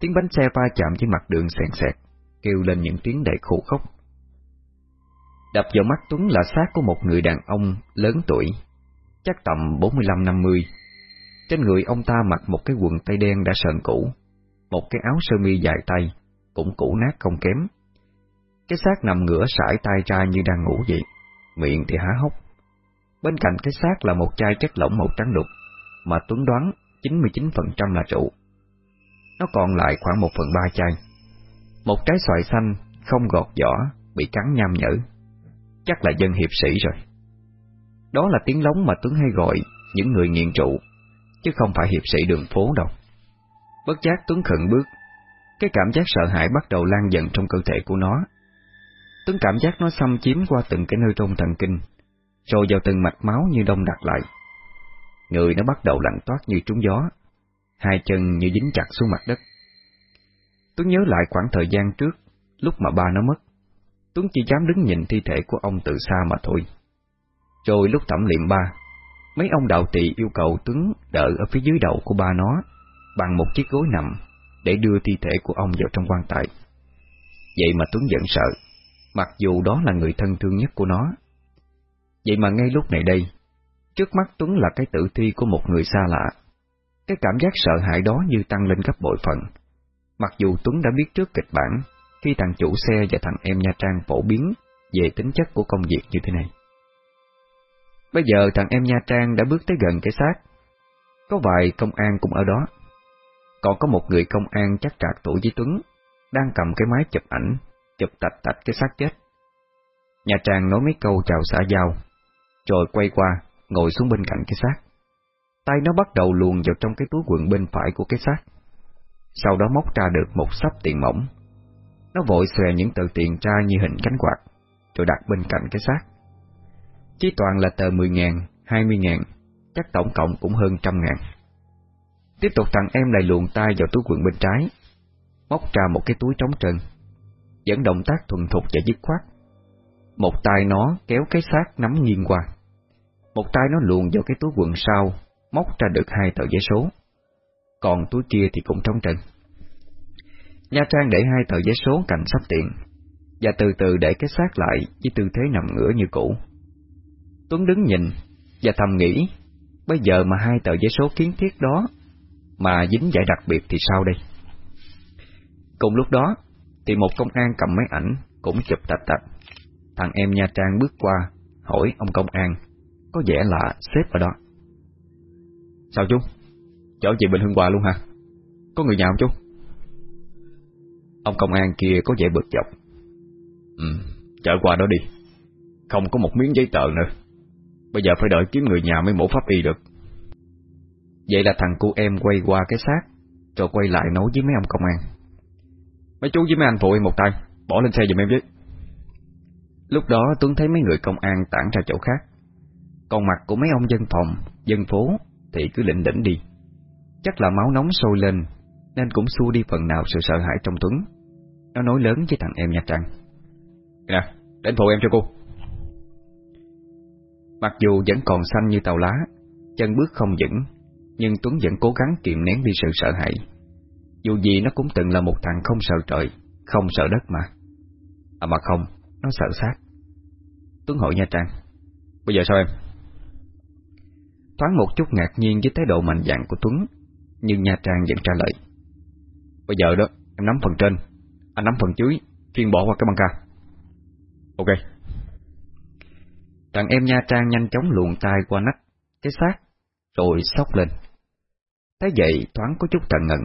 Tiếng bánh xe va chạm với mặt đường sẹn sẹt, kêu lên những tiếng đầy khổ khóc. Đập vào mắt Tuấn là xác của một người đàn ông lớn tuổi, chắc tầm 45-50. Trên người ông ta mặc một cái quần tây đen đã sờn cũ, một cái áo sơ mi dài tay, cũng cũ nát không kém. Cái xác nằm ngửa sải tay ra như đang ngủ vậy, miệng thì há hốc. Bên cạnh cái xác là một chai chất lỏng màu trắng đục, mà Tuấn đoán 99% là rượu. Nó còn lại khoảng một phần ba chai. Một trái xoài xanh, không gọt vỏ, bị cắn nham nhở. Chắc là dân hiệp sĩ rồi. Đó là tiếng lóng mà Tuấn hay gọi những người nghiện rượu, chứ không phải hiệp sĩ đường phố đâu. Bất giác Tuấn khẩn bước, cái cảm giác sợ hãi bắt đầu lan dần trong cơ thể của nó. Tuấn cảm giác nó xâm chiếm qua từng cái nơi trong thần kinh, rồi vào từng mạch máu như đông đặc lại. Người nó bắt đầu lạnh toát như trúng gió, hai chân như dính chặt xuống mặt đất. Tuấn nhớ lại khoảng thời gian trước, lúc mà ba nó mất. Tuấn chỉ dám đứng nhìn thi thể của ông từ xa mà thôi. Rồi lúc thẩm liệm ba, mấy ông đạo tỳ yêu cầu Tuấn đợi ở phía dưới đầu của ba nó, bằng một chiếc gối nằm, để đưa thi thể của ông vào trong quan tài. Vậy mà Tuấn giận sợ, mặc dù đó là người thân thương nhất của nó. Vậy mà ngay lúc này đây, trước mắt Tuấn là cái tử thi của một người xa lạ. Cái cảm giác sợ hãi đó như tăng lên gấp bội phần. Mặc dù Tuấn đã biết trước kịch bản khi thằng chủ xe và thằng em Nha Trang phổ biến về tính chất của công việc như thế này. Bây giờ thằng em Nha Trang đã bước tới gần cái xác. Có vài công an cũng ở đó. Còn có một người công an chắc trạc tuổi với Tuấn, đang cầm cái máy chụp ảnh, chụp tạch tạch cái xác chết. Nha Trang nói mấy câu chào xã giao, rồi quay qua, ngồi xuống bên cạnh cái xác. Tay nó bắt đầu luồn vào trong cái túi quần bên phải của cái xác. Sau đó móc ra được một sắp tiền mỏng. Nó vội xòe những tờ tiền ra như hình cánh quạt, rồi đặt bên cạnh cái xác. Chỉ toàn là tờ 10 ngàn, 20 ngàn, chắc tổng cộng cũng hơn trăm ngàn. Tiếp tục thằng em lại luồn tay vào túi quần bên trái, móc ra một cái túi trống trơn, dẫn động tác thuần thục và dứt khoát. Một tay nó kéo cái xác nắm nghiêng qua, một tay nó luồn vào cái túi quần sau, móc ra được hai tờ giấy số. Còn túi kia thì cũng trống trơn. Nha Trang để hai tờ giấy số cạnh sắp tiền, và từ từ để cái xác lại với tư thế nằm ngửa như cũ. Tuấn đứng nhìn và thầm nghĩ, bây giờ mà hai tờ giấy số kiến thiết đó mà dính giải đặc biệt thì sao đây? Cùng lúc đó, thì một công an cầm máy ảnh cũng chụp tạch tạch. Thằng em Nha Trang bước qua, hỏi ông công an, có vẻ là xếp ở đó. Sao chú? Chở chị Bình Hưng Hòa luôn hả? Có người nhà không chú? Ông công an kia có vẻ bực dọc. Ừ, chở qua đó đi. Không có một miếng giấy tờ nữa. Bây giờ phải đợi kiếm người nhà mới mổ pháp y được. Vậy là thằng cô em quay qua cái xác, rồi quay lại nói với mấy ông công an. Mấy chú với mấy anh phụ em một tay, bỏ lên xe giùm em với. Lúc đó Tuấn thấy mấy người công an tản ra chỗ khác. Còn mặt của mấy ông dân phòng, dân phố thì cứ lĩnh đỉnh đi. Chắc là máu nóng sôi lên, nên cũng xua đi phần nào sự sợ hãi trong Tuấn. Nó nói lớn với thằng em Nha Trang. Nè, đến phụ em cho cô. Mặc dù vẫn còn xanh như tàu lá, chân bước không vững, nhưng Tuấn vẫn cố gắng kiềm nén đi sự sợ hãi. Dù gì nó cũng từng là một thằng không sợ trời, không sợ đất mà. À mà không, nó sợ sát. Tuấn hỏi Nha Trang, bây giờ sao em? Thoáng một chút ngạc nhiên với thái độ mạnh dạn của Tuấn, nhưng Nha Trang vẫn trả lời. Bây giờ đó, em nắm phần trên, anh nắm phần dưới, chuyên bỏ qua cái băng ca. Ok. Thằng em Nha Trang nhanh chóng luồn tay qua nách, cái xác, rồi sóc lên. Thấy vậy thoáng có chút tận ngần,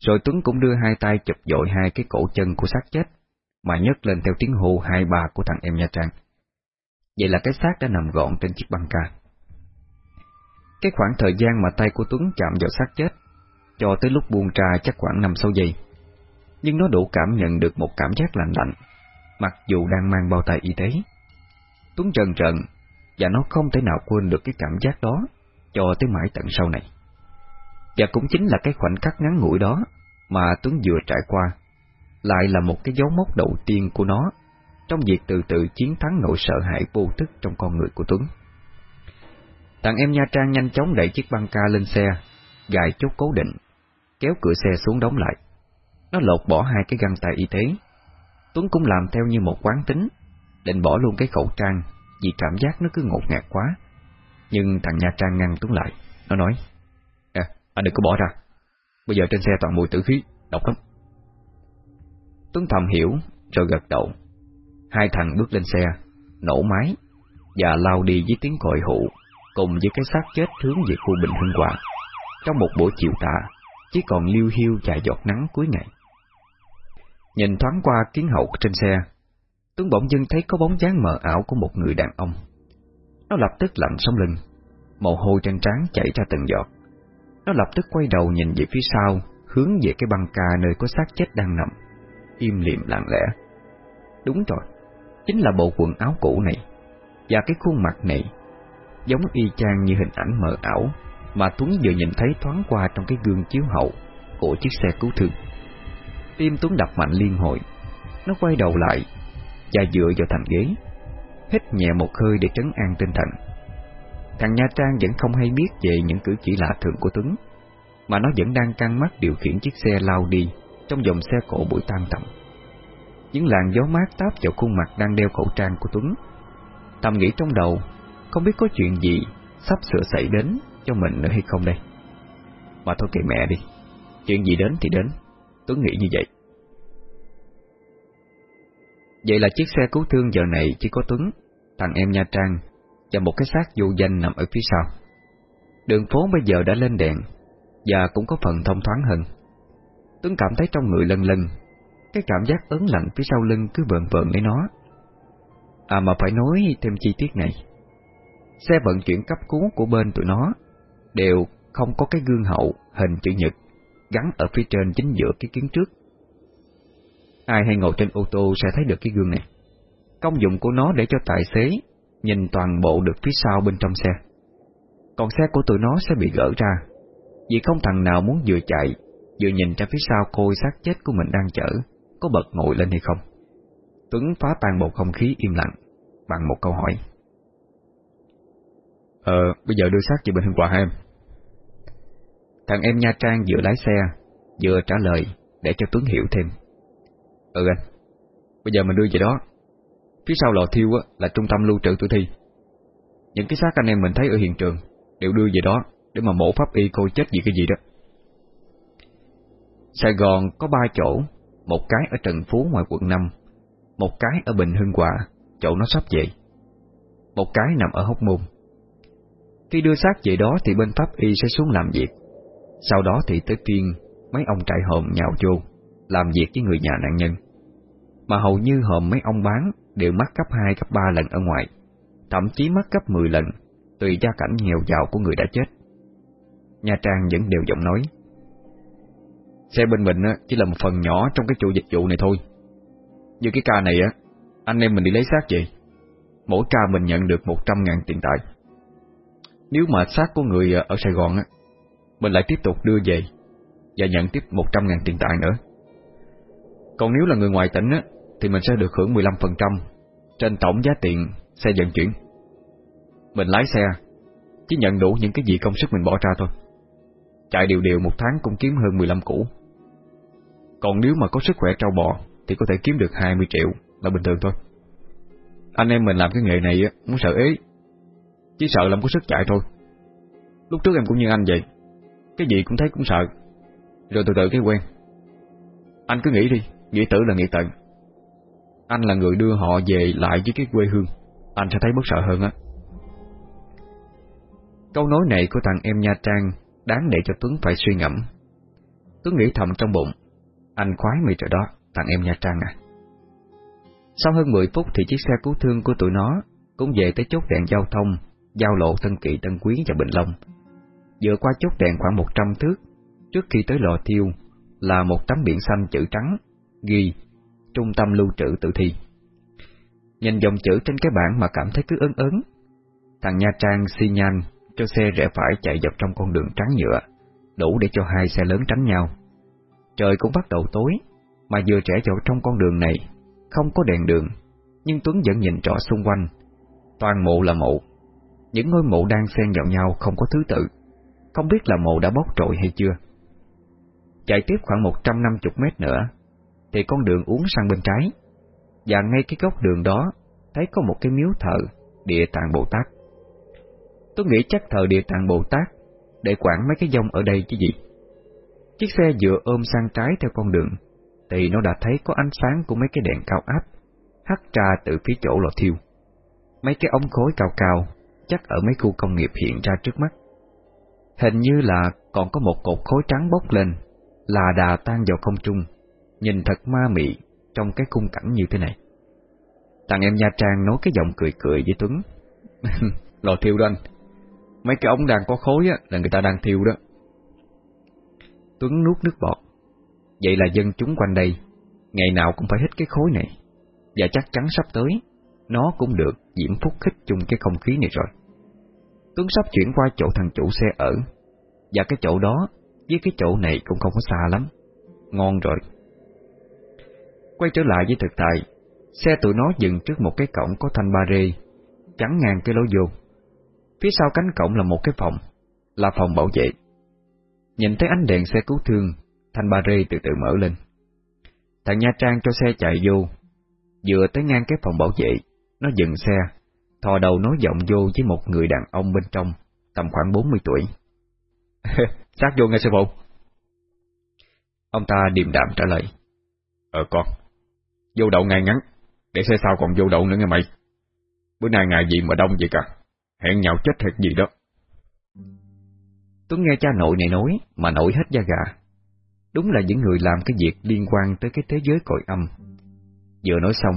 rồi Tuấn cũng đưa hai tay chụp dội hai cái cổ chân của xác chết, mà nhấc lên theo tiếng hô hai ba của thằng em Nha Trang. Vậy là cái xác đã nằm gọn trên chiếc băng ca. Cái khoảng thời gian mà tay của Tuấn chạm vào xác chết, cho tới lúc buông ra chắc khoảng 5-6 giây. Nhưng nó đủ cảm nhận được một cảm giác lạnh lạnh, mặc dù đang mang bao tay y tế. Tuấn trần trần, và nó không thể nào quên được cái cảm giác đó cho tới mãi tận sau này. Và cũng chính là cái khoảnh khắc ngắn ngủi đó mà Tuấn vừa trải qua, lại là một cái dấu mốc đầu tiên của nó trong việc từ từ chiến thắng nỗi sợ hãi vô thức trong con người của Tuấn. Thằng em Nha Trang nhanh chóng đẩy chiếc băng ca lên xe, gài chốt cố định, kéo cửa xe xuống đóng lại. Nó lột bỏ hai cái găng tay y tế. Tuấn cũng làm theo như một quán tính, định bỏ luôn cái khẩu trang vì cảm giác nó cứ ngột ngạt quá. Nhưng thằng Nha Trang ngăn Tuấn lại, nó nói, À, anh đừng có bỏ ra, bây giờ trên xe toàn mùi tử khí, độc lắm. Tuấn thầm hiểu, rồi gật đầu. Hai thằng bước lên xe, nổ máy, và lao đi với tiếng còi hụ, cùng với cái xác chết hướng về khu Bình Hưng Hòa. Trong một buổi chiều tà, chỉ còn liêu hiu vài giọt nắng cuối ngày. Nhìn thoáng qua kiến hậu trên xe, Tuấn bỗng dưng thấy có bóng dáng mờ ảo của một người đàn ông. Nó lập tức lạnh sống lưng, mồ hôi trên trán chảy ra từng giọt. Nó lập tức quay đầu nhìn về phía sau, hướng về cái băng ca nơi có xác chết đang nằm, im lìm lặng lẽ. Đúng rồi, chính là bộ quần áo cũ này, và cái khuôn mặt này, giống y chang như hình ảnh mờ ảo mà Tuấn vừa nhìn thấy thoáng qua trong cái gương chiếu hậu của chiếc xe cứu thương. Tim Tuấn đập mạnh liên hồi, nó quay đầu lại và dựa vào thành ghế, hít nhẹ một hơi để trấn an tinh thần. Thằng Nha Trang vẫn không hay biết về những cử chỉ lạ thường của Tuấn, mà nó vẫn đang căng mắt điều khiển chiếc xe lao đi trong dòng xe cổ buổi tan tầm. Những làn gió mát táp vào khuôn mặt đang đeo khẩu trang của Tuấn. Thầm nghĩ trong đầu, không biết có chuyện gì sắp sửa xảy đến cho mình nữa hay không đây. Mà thôi kệ mẹ đi, chuyện gì đến thì đến, Tuấn nghĩ như vậy. Vậy là chiếc xe cứu thương giờ này chỉ có Tuấn, thằng em Nha Trang và một cái xác vô danh nằm ở phía sau. Đường phố bây giờ đã lên đèn và cũng có phần thông thoáng hơn. Tuấn cảm thấy trong người lân lân, cái cảm giác ớn lạnh phía sau lưng cứ vợn vợn lấy nó. À mà phải nói thêm chi tiết này. Xe vận chuyển cấp cứu của bên tụi nó đều không có cái gương hậu hình chữ nhật gắn ở phía trên chính giữa cái kiến trước. Ai hay ngồi trên ô tô sẽ thấy được cái gương này. Công dụng của nó để cho tài xế nhìn toàn bộ được phía sau bên trong xe. Còn xe của tụi nó sẽ bị gỡ ra, vì không thằng nào muốn vừa chạy, vừa nhìn ra phía sau côi xác chết của mình đang chở, có bật ngồi lên hay không. Tuấn phá tan bầu không khí im lặng, bằng một câu hỏi. Ờ, bây giờ đưa xác về bên Hưng Hòa em. Thằng em Nha Trang vừa lái xe, vừa trả lời để cho Tuấn hiểu thêm. Ừ anh, bây giờ mình đưa về đó. Phía sau lò thiêu á, là trung tâm lưu trữ tử thi. Những cái xác anh em mình thấy ở hiện trường đều đưa về đó để mà mổ pháp y coi chết gì cái gì đó. Sài Gòn có ba chỗ, một cái ở Trần Phú ngoài quận 5, một cái ở Bình Hưng Hòa, chỗ nó sắp về, một cái nằm ở Hóc Môn. Khi đưa xác về đó thì bên pháp y sẽ xuống làm việc, sau đó thì tới phiên mấy ông trại hòm nhào vô, làm việc với người nhà nạn nhân. Mà hầu như hòm mấy ông bán đều mắc cấp 2, cấp 3 lần ở ngoài, thậm chí mắc cấp 10 lần, tùy gia cảnh nghèo giàu của người đã chết. Nha Trang vẫn đều giọng nói. Xe bên mình chỉ là một phần nhỏ trong cái chuỗi dịch vụ này thôi. Như cái ca này á, anh em mình đi lấy xác vậy. Mỗi ca mình nhận được 100 ngàn tiền tài. Nếu mà xác của người ờ, ở Sài Gòn á, mình lại tiếp tục đưa về và nhận tiếp 100 ngàn tiền tài nữa. Còn nếu là người ngoài tỉnh á, thì mình sẽ được hưởng 15% trên tổng giá tiền xe vận chuyển. Mình lái xe, chỉ nhận đủ những cái gì công sức mình bỏ ra thôi. Chạy điều điều một tháng cũng kiếm hơn 15 củ. Còn nếu mà có sức khỏe trâu bò thì có thể kiếm được 20 triệu là bình thường thôi. Anh em mình làm cái nghề này á, muốn sợ ế, chỉ sợ làm có sức chạy thôi. Lúc trước em cũng như anh vậy, cái gì cũng thấy cũng sợ, rồi từ từ cái quen. Anh cứ nghĩ đi, nghĩ tử là nghĩ tận. Anh là người đưa họ về lại với cái quê hương, anh sẽ thấy bất sợ hơn á. Câu nói này của thằng em Nha Trang đáng để cho Tuấn phải suy ngẫm. Tuấn nghĩ thầm trong bụng, anh khoái mày trời đó, thằng em Nha Trang à. Sau hơn 10 phút thì chiếc xe cứu thương của tụi nó cũng về tới chốt đèn giao thông, giao lộ Tân Kỵ Tân Quý và Bình Long. Dựa qua chốt đèn khoảng 100 thước, trước khi tới lò thiêu là một tấm biển xanh chữ trắng, ghi Trung tâm lưu trữ tử thi. Nhìn dòng chữ trên cái bảng mà cảm thấy cứ ớn ớn. Thằng Nha Trang xi nhan cho xe rẽ phải chạy dọc trong con đường trắng nhựa, đủ để cho hai xe lớn tránh nhau. Trời cũng bắt đầu tối, mà vừa trẻ vào trong con đường này, không có đèn đường, nhưng Tuấn vẫn nhìn rõ xung quanh. Toàn mộ là mộ, những ngôi mộ đang xen vào nhau không có thứ tự. Không biết là mộ đã bốc trội hay chưa. Chạy tiếp khoảng 150 mét nữa, Thì con đường uống sang bên trái. Và ngay cái góc đường đó, Thấy có một cái miếu thờ, Địa tạng Bồ Tát. Tôi nghĩ chắc thờ địa tạng Bồ Tát, Để quản mấy cái dông ở đây chứ gì. Chiếc xe vừa ôm sang trái theo con đường, Thì nó đã thấy có ánh sáng của mấy cái đèn cao áp, Hắt ra từ phía chỗ lò thiêu. Mấy cái ống khối cao cao Chắc ở mấy khu công nghiệp hiện ra trước mắt. Hình như là còn có một cột khối trắng bốc lên, Là đà tan vào không trung, Nhìn thật ma mị Trong cái khung cảnh như thế này. Thằng em Nha Trang nói cái giọng cười cười với Tuấn. Lò thiêu đó anh. Mấy cái ống đang có khối á, Là người ta đang thiêu đó. Tuấn nuốt nước bọt. Vậy là dân chúng quanh đây, Ngày nào cũng phải hít cái khối này. Và chắc chắn sắp tới nó cũng được Diễm Phúc khích chung cái không khí này rồi. Tuấn sắp chuyển qua chỗ thằng chủ xe ở. Và cái chỗ đó, Với cái chỗ này cũng không có xa lắm. Ngon rồi. Quay trở lại với thực tại, Xe tụi nó dừng trước một cái cổng có thanh ba rê, Chắn ngang cái lối vô. Phía sau cánh cổng là một cái phòng, Là phòng bảo vệ. Nhìn thấy ánh đèn xe cứu thương, Thanh ba rê từ từ mở lên. Thằng Nha Trang cho xe chạy vô, Vừa tới ngang cái phòng bảo vệ. Nó dừng xe, Thò đầu nói giọng vô với một người đàn ông bên trong, Tầm khoảng 40 tuổi. Sát vô nghe sư phụ. Ông ta điềm đạm trả lời. Ờ con. Vô đậu ngay ngắn, Để xe sau còn vô đậu nữa nghe mày. Bữa nay ngày gì mà đông vậy cả? Hẹn nhau chết thiệt gì đó. Tuấn nghe cha nội này nói Mà nổi hết da gà. Đúng là những người làm cái việc liên quan Tới cái thế giới cội âm. Vừa nói xong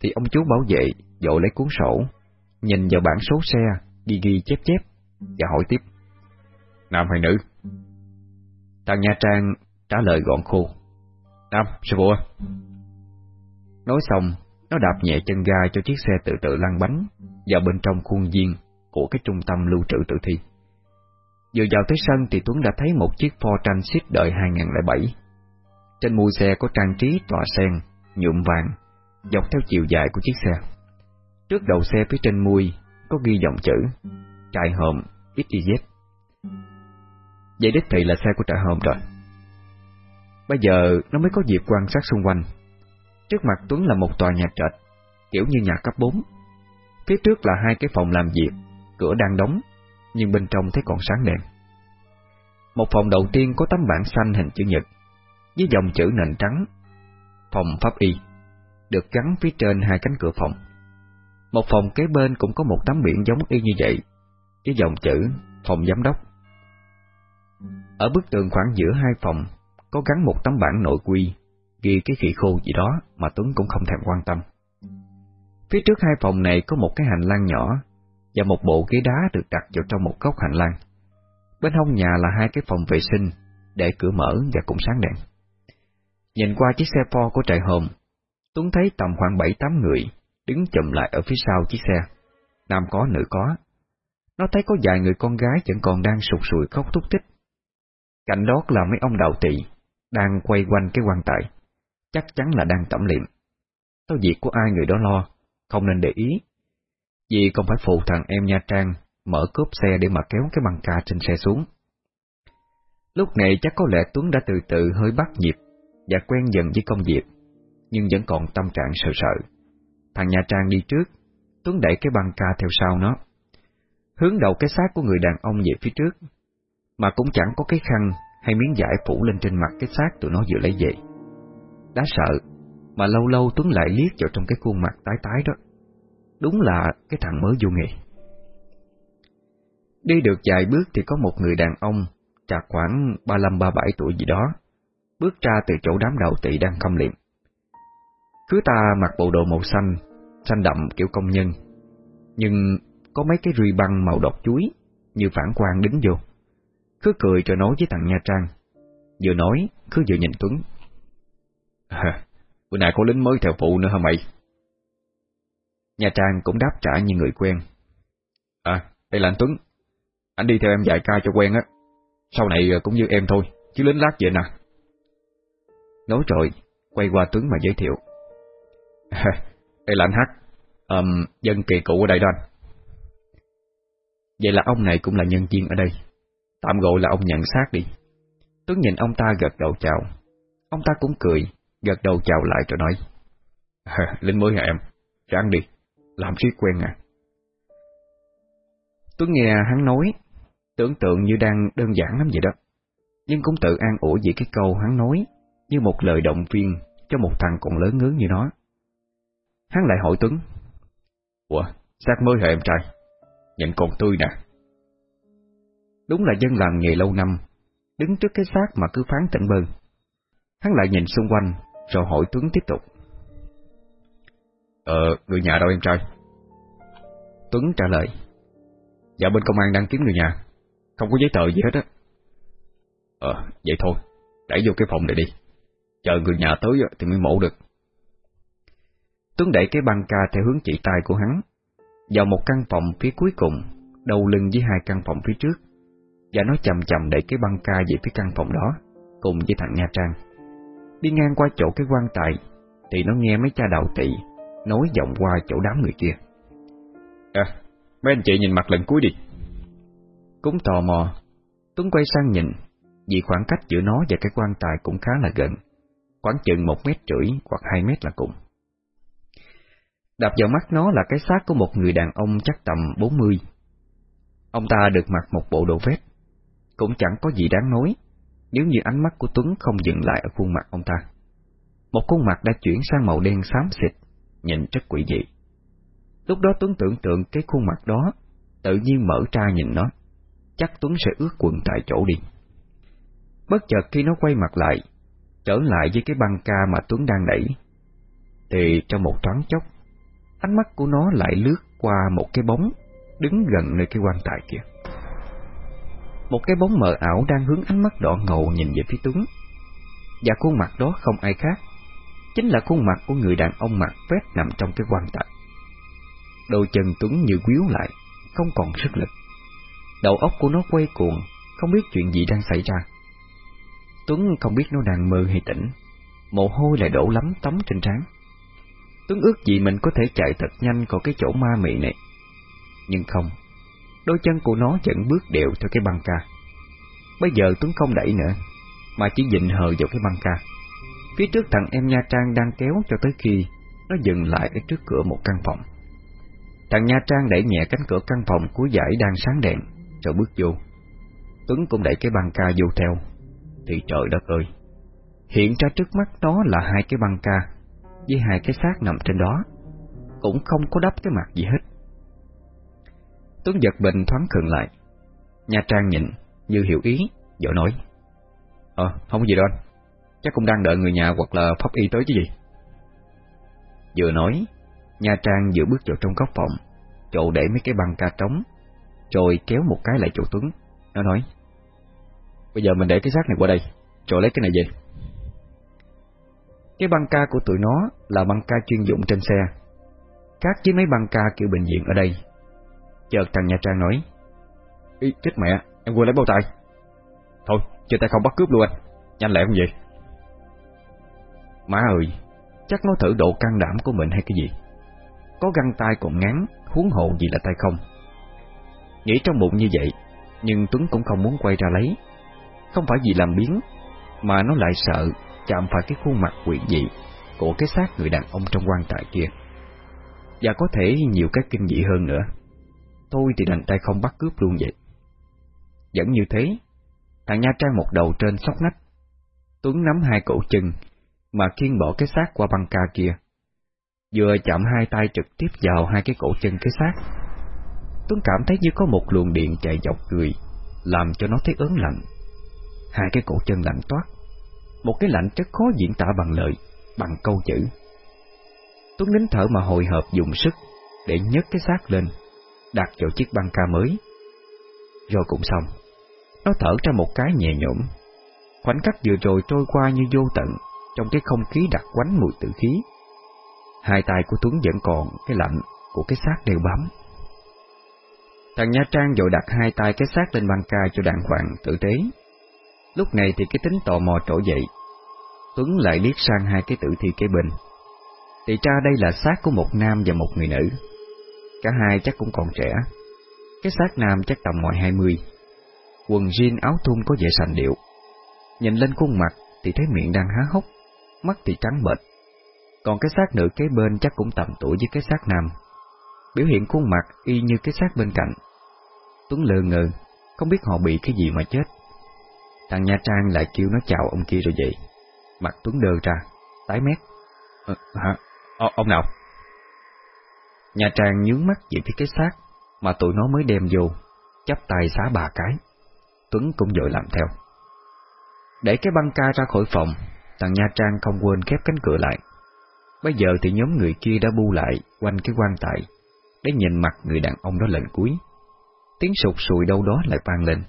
Thì ông chú bảo vệ dội lấy cuốn sổ Nhìn vào bảng số xe Ghi ghi chép chép Và hỏi tiếp. Nam hay nữ? Thằng Nha Trang trả lời gọn khô. Nam, sư phụ Nói xong Nó đạp nhẹ chân ga cho chiếc xe tự tự lăn bánh Vào bên trong khuôn viên Của cái trung tâm lưu trữ tử thi. Vừa vào tới sân thì Tuấn đã thấy một chiếc Ford Transit đợi 2007 Trên mui xe có trang trí tọa sen, nhuộm vàng Dọc theo chiều dài của chiếc xe Trước đầu xe phía trên mui, Có ghi dòng chữ, Trại hòm XYZ Vậy đích thị là xe của trại hòm rồi. Bây giờ, nó mới có dịp quan sát xung quanh. Trước mặt Tuấn là một tòa nhà trệt, Kiểu như nhà cấp 4 Phía trước là hai cái phòng làm việc, Cửa đang đóng, Nhưng bên trong thấy còn sáng đèn. Một phòng đầu tiên có tấm bảng xanh hình chữ nhật, Với dòng chữ nền trắng, Phòng pháp y, Được gắn phía trên hai cánh cửa phòng. Một phòng kế bên cũng có một tấm biển giống y như vậy Với dòng chữ Phòng giám đốc. Ở bức tường khoảng giữa hai phòng Có gắn một tấm bảng nội quy Ghi cái khỉ khô gì đó Mà Tuấn cũng không thèm quan tâm. Phía trước hai phòng này có một cái hành lang nhỏ Và một bộ ghế đá được đặt vào trong một góc hành lang. Bên hông nhà là hai cái phòng vệ sinh Để cửa mở và cũng sáng đèn. Nhìn qua chiếc xe Ford của trại hồn, Tuấn thấy tầm khoảng 7-8 người Đứng chậm lại ở phía sau chiếc xe. Nam có, nữ có. Nó thấy có vài người con gái vẫn còn đang sụt sùi khóc thúc tích Cạnh đó là mấy ông đạo tỵ Đang quay quanh cái quan tài. Chắc chắn là đang tẩm liệm. Có việc của ai người đó lo, Không nên để ý. Vì còn phải phụ thằng em Nha Trang Mở cốp xe để mà kéo cái băng ca trên xe xuống. Lúc này chắc có lẽ Tuấn đã từ từ hơi bắt nhịp Và quen dần với công việc, Nhưng vẫn còn tâm trạng sợ sợ. Thằng Nha Trang đi trước. Tuấn đẩy cái băng ca theo sau nó. Hướng đầu cái xác của người đàn ông về phía trước. Mà cũng chẳng có cái khăn Hay miếng vải phủ lên trên mặt cái xác tụi nó vừa lấy về. Đã sợ, Mà lâu lâu Tuấn lại liếc vào trong cái khuôn mặt tái tái đó. Đúng là cái thằng mới vô nghề. Đi được vài bước thì có một người đàn ông, Chạc khoảng 35-37 tuổi gì đó, Bước ra từ chỗ đám đầu tỵ đang khâm liệm. Cứ ta mặc bộ đồ màu xanh Xanh đậm kiểu công nhân. Nhưng có mấy cái ruy băng màu đỏ chuối Như phản quang đính vô. Cứ cười rồi nói với thằng Nha Trang. Vừa nói, cứ vừa nhìn Tuấn. À, Bữa nay có lính mới theo phụ nữa hả mày? Nha Trang cũng đáp trả như người quen. À, đây là anh Tuấn. Anh đi theo em dạy ca cho quen á. Sau này cũng như em thôi. Chứ lính lát vậy nè. Nói rồi, quay qua Tuấn mà giới thiệu đây là anh Hắc um, Dân kỳ cũ ở đây đó anh. Vậy là ông này cũng là nhân viên ở đây. Tạm gọi là ông nhận xác đi. Tuấn nhìn ông ta gật đầu chào. Ông ta cũng cười Gật đầu chào lại rồi nói. Lính mới hả em? Ráng đi. Làm riết quen à. Tuấn nghe hắn nói Tưởng tượng như đang đơn giản lắm vậy đó. Nhưng cũng tự an ủi về cái câu hắn nói Như một lời động viên Cho một thằng còn lớn ngứa như nó. Hắn lại hỏi Tuấn. Ủa, xác mới hả em trai? Nhìn còn tươi nè. Đúng là dân làm nghề lâu năm Đứng trước cái xác mà cứ phán tỉnh bơn Hắn lại nhìn xung quanh Rồi hỏi Tuấn tiếp tục. Ờ, người nhà đâu em trai? Tuấn trả lời. Dạ bên công an đang kiếm người nhà. Không có giấy tờ gì hết á. Ờ, vậy thôi. Đẩy vô cái phòng này đi. Chờ người nhà tới thì mới mổ được Tuấn đẩy cái băng ca theo hướng chỉ tay của hắn Vào một căn phòng phía cuối cùng Đầu lưng với hai căn phòng phía trước Và nó chậm chậm đẩy cái băng ca về phía căn phòng đó Cùng với thằng Nha Trang. Đi ngang qua chỗ cái quan tài Thì nó nghe mấy cha đạo tỵ Nói giọng qua chỗ đám người kia. À, mấy anh chị nhìn mặt lần cuối đi. Cũng tò mò Tuấn quay sang nhìn Vì khoảng cách giữa nó và cái quan tài cũng khá là gần Khoảng chừng một mét rưỡi hoặc hai mét là cùng Đập vào mắt nó là cái xác của một người đàn ông chắc tầm 40. Ông ta được mặc một bộ đồ vest, cũng chẳng có gì đáng nói nếu như ánh mắt của Tuấn không dừng lại ở khuôn mặt ông ta. Một khuôn mặt đã chuyển sang màu đen xám xịt, nhìn rất quỷ dị. Lúc đó Tuấn tưởng tượng cái khuôn mặt đó, tự nhiên mở ra nhìn nó, chắc Tuấn sẽ ướt quần tại chỗ đi. Bất chợt khi nó quay mặt lại, trở lại với cái băng ca mà Tuấn đang đẩy, thì trong một thoáng chốc, ánh mắt của nó lại lướt qua một cái bóng đứng gần nơi cái quan tài kia. Một cái bóng mờ ảo đang hướng ánh mắt đỏ ngầu nhìn về phía Tuấn. Và khuôn mặt đó không ai khác, chính là khuôn mặt của người đàn ông mặt vét nằm trong cái quan tài. Đôi chân Tuấn như quýu lại, không còn sức lực. Đầu óc của nó quay cuồng, không biết chuyện gì đang xảy ra. Tuấn không biết nó đang mơ hay tỉnh, mồ hôi lại đổ lắm tắm trên trán. Tuấn ước gì mình có thể chạy thật nhanh khỏi cái chỗ ma mị này. Nhưng không, đôi chân của nó vẫn bước đều theo cái băng ca. Bây giờ Tuấn không đẩy nữa, mà chỉ dịnh hờ vào cái băng ca. Phía trước thằng em Nha Trang đang kéo cho tới khi nó dừng lại ở trước cửa một căn phòng. Thằng Nha Trang đẩy nhẹ cánh cửa căn phòng cuối giải đang sáng đèn, rồi bước vô. Tuấn cũng đẩy cái băng ca vô theo. Thì trời đất ơi! Hiện ra trước mắt đó là hai cái băng ca với hai cái xác nằm trên đó, cũng không có đắp cái mặt gì hết. Tuấn giật bình thoáng khựng lại. Nha Trang nhìn, như hiểu ý, vợ nói. Ờ, không có gì đâu anh. Chắc cũng đang đợi người nhà hoặc là pháp y tới chứ gì. Vừa nói, Nha Trang vừa bước vào trong góc phòng, chỗ để mấy cái băng ca trống, rồi kéo một cái lại chỗ Tuấn. Nó nói, Bây giờ mình để cái xác này qua đây, rồi lấy cái này về. Cái băng ca của tụi nó là băng ca chuyên dụng trên xe, khác với mấy băng ca kiểu bệnh viện ở đây. Chợt thằng Nha Trang nói, Ý, chết mẹ, em quên lấy bao tay. Thôi, chờ tay không bắt cướp luôn anh, nhanh lẹ không vậy? Má ơi, chắc nó thử độ can đảm của mình hay cái gì. Có găng tay còn ngắn, huống hộ gì là tay không. Nghĩ trong bụng như vậy, nhưng Tuấn cũng không muốn quay ra lấy. Không phải vì làm biến, mà nó lại sợ chạm phải cái khuôn mặt quỷ dị của cái xác người đàn ông trong quan tài kia. Và có thể nhiều cái kinh dị hơn nữa. Tôi thì đành tay không bắt cướp luôn vậy. Vẫn như thế, thằng Nha Trang một đầu trên sóc nách, Tuấn nắm hai cổ chân, mà khiên bỏ cái xác qua băng ca kia. Vừa chạm hai tay trực tiếp vào hai cái cổ chân cái xác. Tuấn cảm thấy như có một luồng điện chạy dọc người, làm cho nó thấy ớn lạnh. Hai cái cổ chân lạnh toát, một cái lạnh rất khó diễn tả bằng lời, bằng câu chữ. Tuấn nín thở mà hồi hộp dùng sức để nhấc cái xác lên, đặt vào chiếc băng ca mới. Rồi cũng xong, nó thở ra một cái nhẹ nhõm. Khoảnh khắc vừa rồi trôi qua như vô tận trong cái không khí đặc quánh mùi tử khí. Hai tay của Tuấn vẫn còn cái lạnh của cái xác đều bám. Thằng Nha Trang vội đặt hai tay cái xác lên băng ca cho đàng hoàng tử tế. Lúc này thì cái tính tò mò trỗi dậy. Tuấn lại liếc sang hai cái tử thi kế bên. Thì ra đây là xác của một nam và một người nữ. Cả hai chắc cũng còn trẻ. Cái xác nam chắc tầm ngoài hai mươi Quần jean áo thun có vẻ sành điệu Nhìn lên khuôn mặt Thì thấy miệng đang há hốc Mắt thì trắng bệch Còn cái xác nữ kế bên chắc cũng tầm tuổi với cái xác nam Biểu hiện khuôn mặt y như cái xác bên cạnh Tuấn lờ ngờ, Không biết họ bị cái gì mà chết Thằng Nha Trang lại kêu nó chào ông kia rồi vậy. Mặt Tuấn đơ ra Tái mét. À, Hả? Ờ, ông nào? Nha Trang nhướng mắt về phía cái xác Mà tụi nó mới đem vô chắp tay xá bà cái. Tuấn cũng dội làm theo. Để cái băng ca ra khỏi phòng Thằng Nha Trang không quên khép cánh cửa lại. Bây giờ thì nhóm người kia đã bu lại Quanh cái quan tài Để nhìn mặt người đàn ông đó lần cuối. Tiếng sụt sùi đâu đó lại vang lên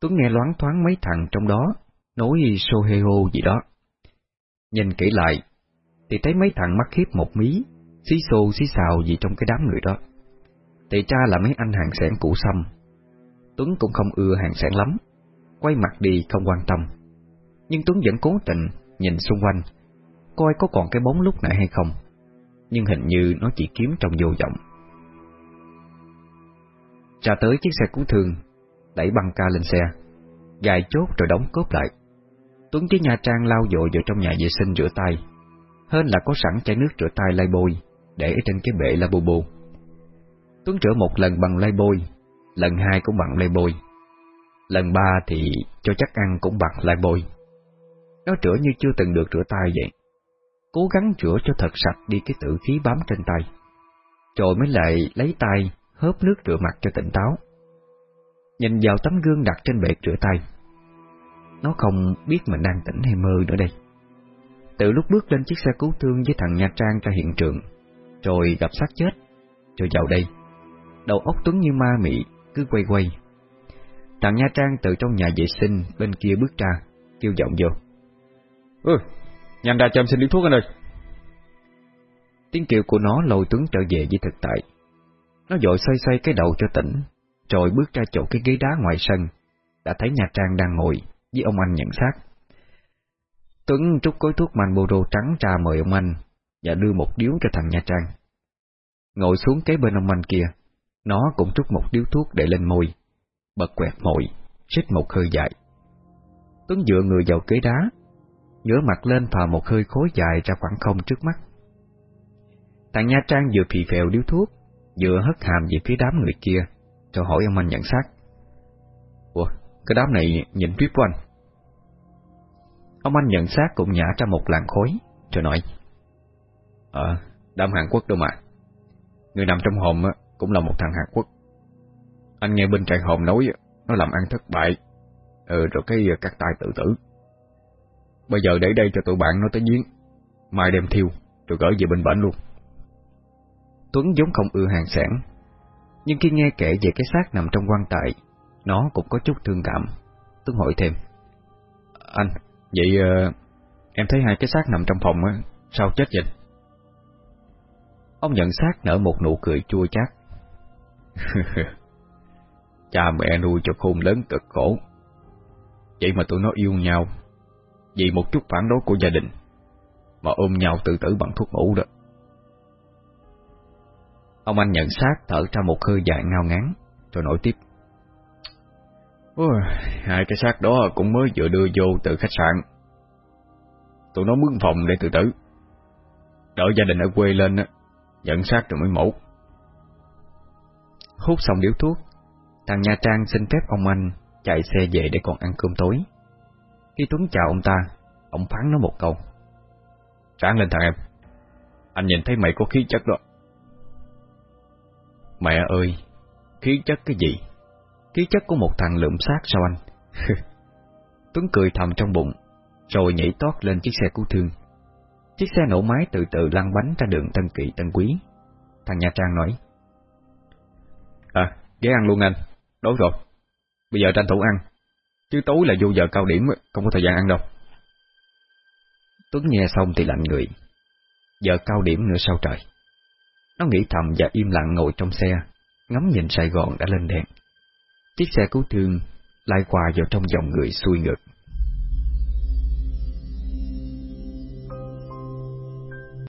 Tuấn nghe loáng thoáng mấy thằng trong đó, Nói sô hê hô gì đó. Nhìn kỹ lại, Thì thấy mấy thằng mắt khiếp một mí, Xí xô xí xào gì trong cái đám người đó. Thì ra là mấy anh hàng xẻn cũ xăm. Tuấn cũng không ưa hàng xẻn lắm, Quay mặt đi không quan tâm. Nhưng Tuấn vẫn cố tình Nhìn xung quanh, Coi có còn cái bóng lúc nãy hay không. Nhưng hình như nó chỉ kiếm trong vô vọng. Ra tới chiếc xe cứu thương Đẩy băng ca lên xe. Gài chốt rồi đóng cốp lại. Tuấn với Nha Trang lao dội vào trong nhà vệ sinh rửa tay. Hơn là có sẵn chai nước rửa tay lai bôi Để ở trên cái bệ lavabo Tuấn rửa một lần bằng lai bôi, Lần hai cũng bằng lai bôi. Lần ba thì cho chắc ăn cũng bằng lai bôi. Nó rửa như chưa từng được rửa tay vậy. Cố gắng rửa cho thật sạch đi cái tử khí bám trên tay. Rồi mới lại lấy tay, hớp nước rửa mặt cho tỉnh táo. Nhìn vào tấm gương đặt trên bệ rửa tay Nó không biết mình đang tỉnh hay mơ nữa đây. Từ lúc bước lên chiếc xe cứu thương với thằng Nha Trang ra hiện trường Rồi gặp xác chết Rồi vào đây Đầu óc Tuấn như ma mị Cứ quay quay. Thằng Nha Trang từ trong nhà vệ sinh Bên kia bước ra Kêu giọng vô. Ừ Nhanh ra cho em xin điếu thuốc anh ơi. Tiếng kêu của nó lôi Tuấn trở về với thực tại. Nó dội xoay xoay cái đầu cho tỉnh rồi bước ra chỗ cái ghế đá ngoài sân Đã thấy Nha Trang đang ngồi Với ông anh nhận xác. Tuấn trút cối thuốc Marlboro trắng ra mời ông anh Và đưa một điếu cho thằng Nha Trang. Ngồi xuống kế bên ông anh kia Nó cũng trút một điếu thuốc để lên môi Bật quẹt mồi, Xích một hơi dài. Tuấn dựa người vào ghế đá ngửa mặt lên thò một hơi khối dài ra khoảng không trước mắt. Thằng Nha Trang vừa phì phèo điếu thuốc, vừa hất hàm về phía đám người kia, rồi hỏi ông anh nhận xác. Ủa, cái đám này nhìn trip của anh. Ông anh nhận xác cũng nhả ra một làn khối, rồi nói. Ờ, đám Hàn Quốc đâu mà. Người nằm trong hòm cũng là một thằng Hàn Quốc. Anh nghe bên trại hòm nói nó làm ăn thất bại, ừ, rồi cái cắt tay tự tử. Bây giờ để đây cho tụi bạn nó tới giếng Mai đem thiêu Rồi gửi về bên bệnh luôn Tuấn giống không ưa hàng sản Nhưng khi nghe kể về cái xác nằm trong quan tài Nó cũng có chút thương cảm. Tuấn hỏi thêm. Anh, vậy uh, em thấy hai cái xác nằm trong phòng á Sao chết vậy? Ông nhận xác nở một nụ cười chua chát. Cha mẹ nuôi cho khôn lớn cực khổ. Vậy mà tụi nó yêu nhau vì một chút phản đối của gia đình Mà ôm nhau tự tử bằng thuốc ngủ đó Ông anh nhận xác thở ra một hơi dài ngao ngán. Rồi nổi tiếp. Ôi, Hai cái xác đó cũng mới vừa đưa vô từ khách sạn. Tụi nó mướn phòng để tự tử. Đợi gia đình ở quê lên Nhận xác rồi mới mổ. Hút xong điếu thuốc Thằng Nha Trang xin phép ông anh Chạy xe về để còn ăn cơm tối. Khi Tuấn chào ông ta Ông phán nó một câu. Sáng lên thằng em. Anh nhìn thấy mày có khí chất đó Mẹ ơi Khí chất cái gì? Khí chất của một thằng lượm xác sao anh? Tuấn cười thầm trong bụng Rồi nhảy tót lên chiếc xe cứu thương. Chiếc xe nổ máy từ từ lăn bánh ra đường Tân Kỵ Tân Quý. Thằng Nha Trang nói À, ghé ăn luôn anh. Đói rồi. Bây giờ tranh thủ ăn. Chứ tối là vô giờ cao điểm Không có thời gian ăn đâu. Tuấn nghe xong thì lạnh người. Giờ cao điểm nữa sao trời. Nó nghĩ thầm và im lặng ngồi trong xe, Ngắm nhìn Sài Gòn đã lên đèn. Chiếc xe cứu thương Lại qua vào trong dòng người xuôi ngược.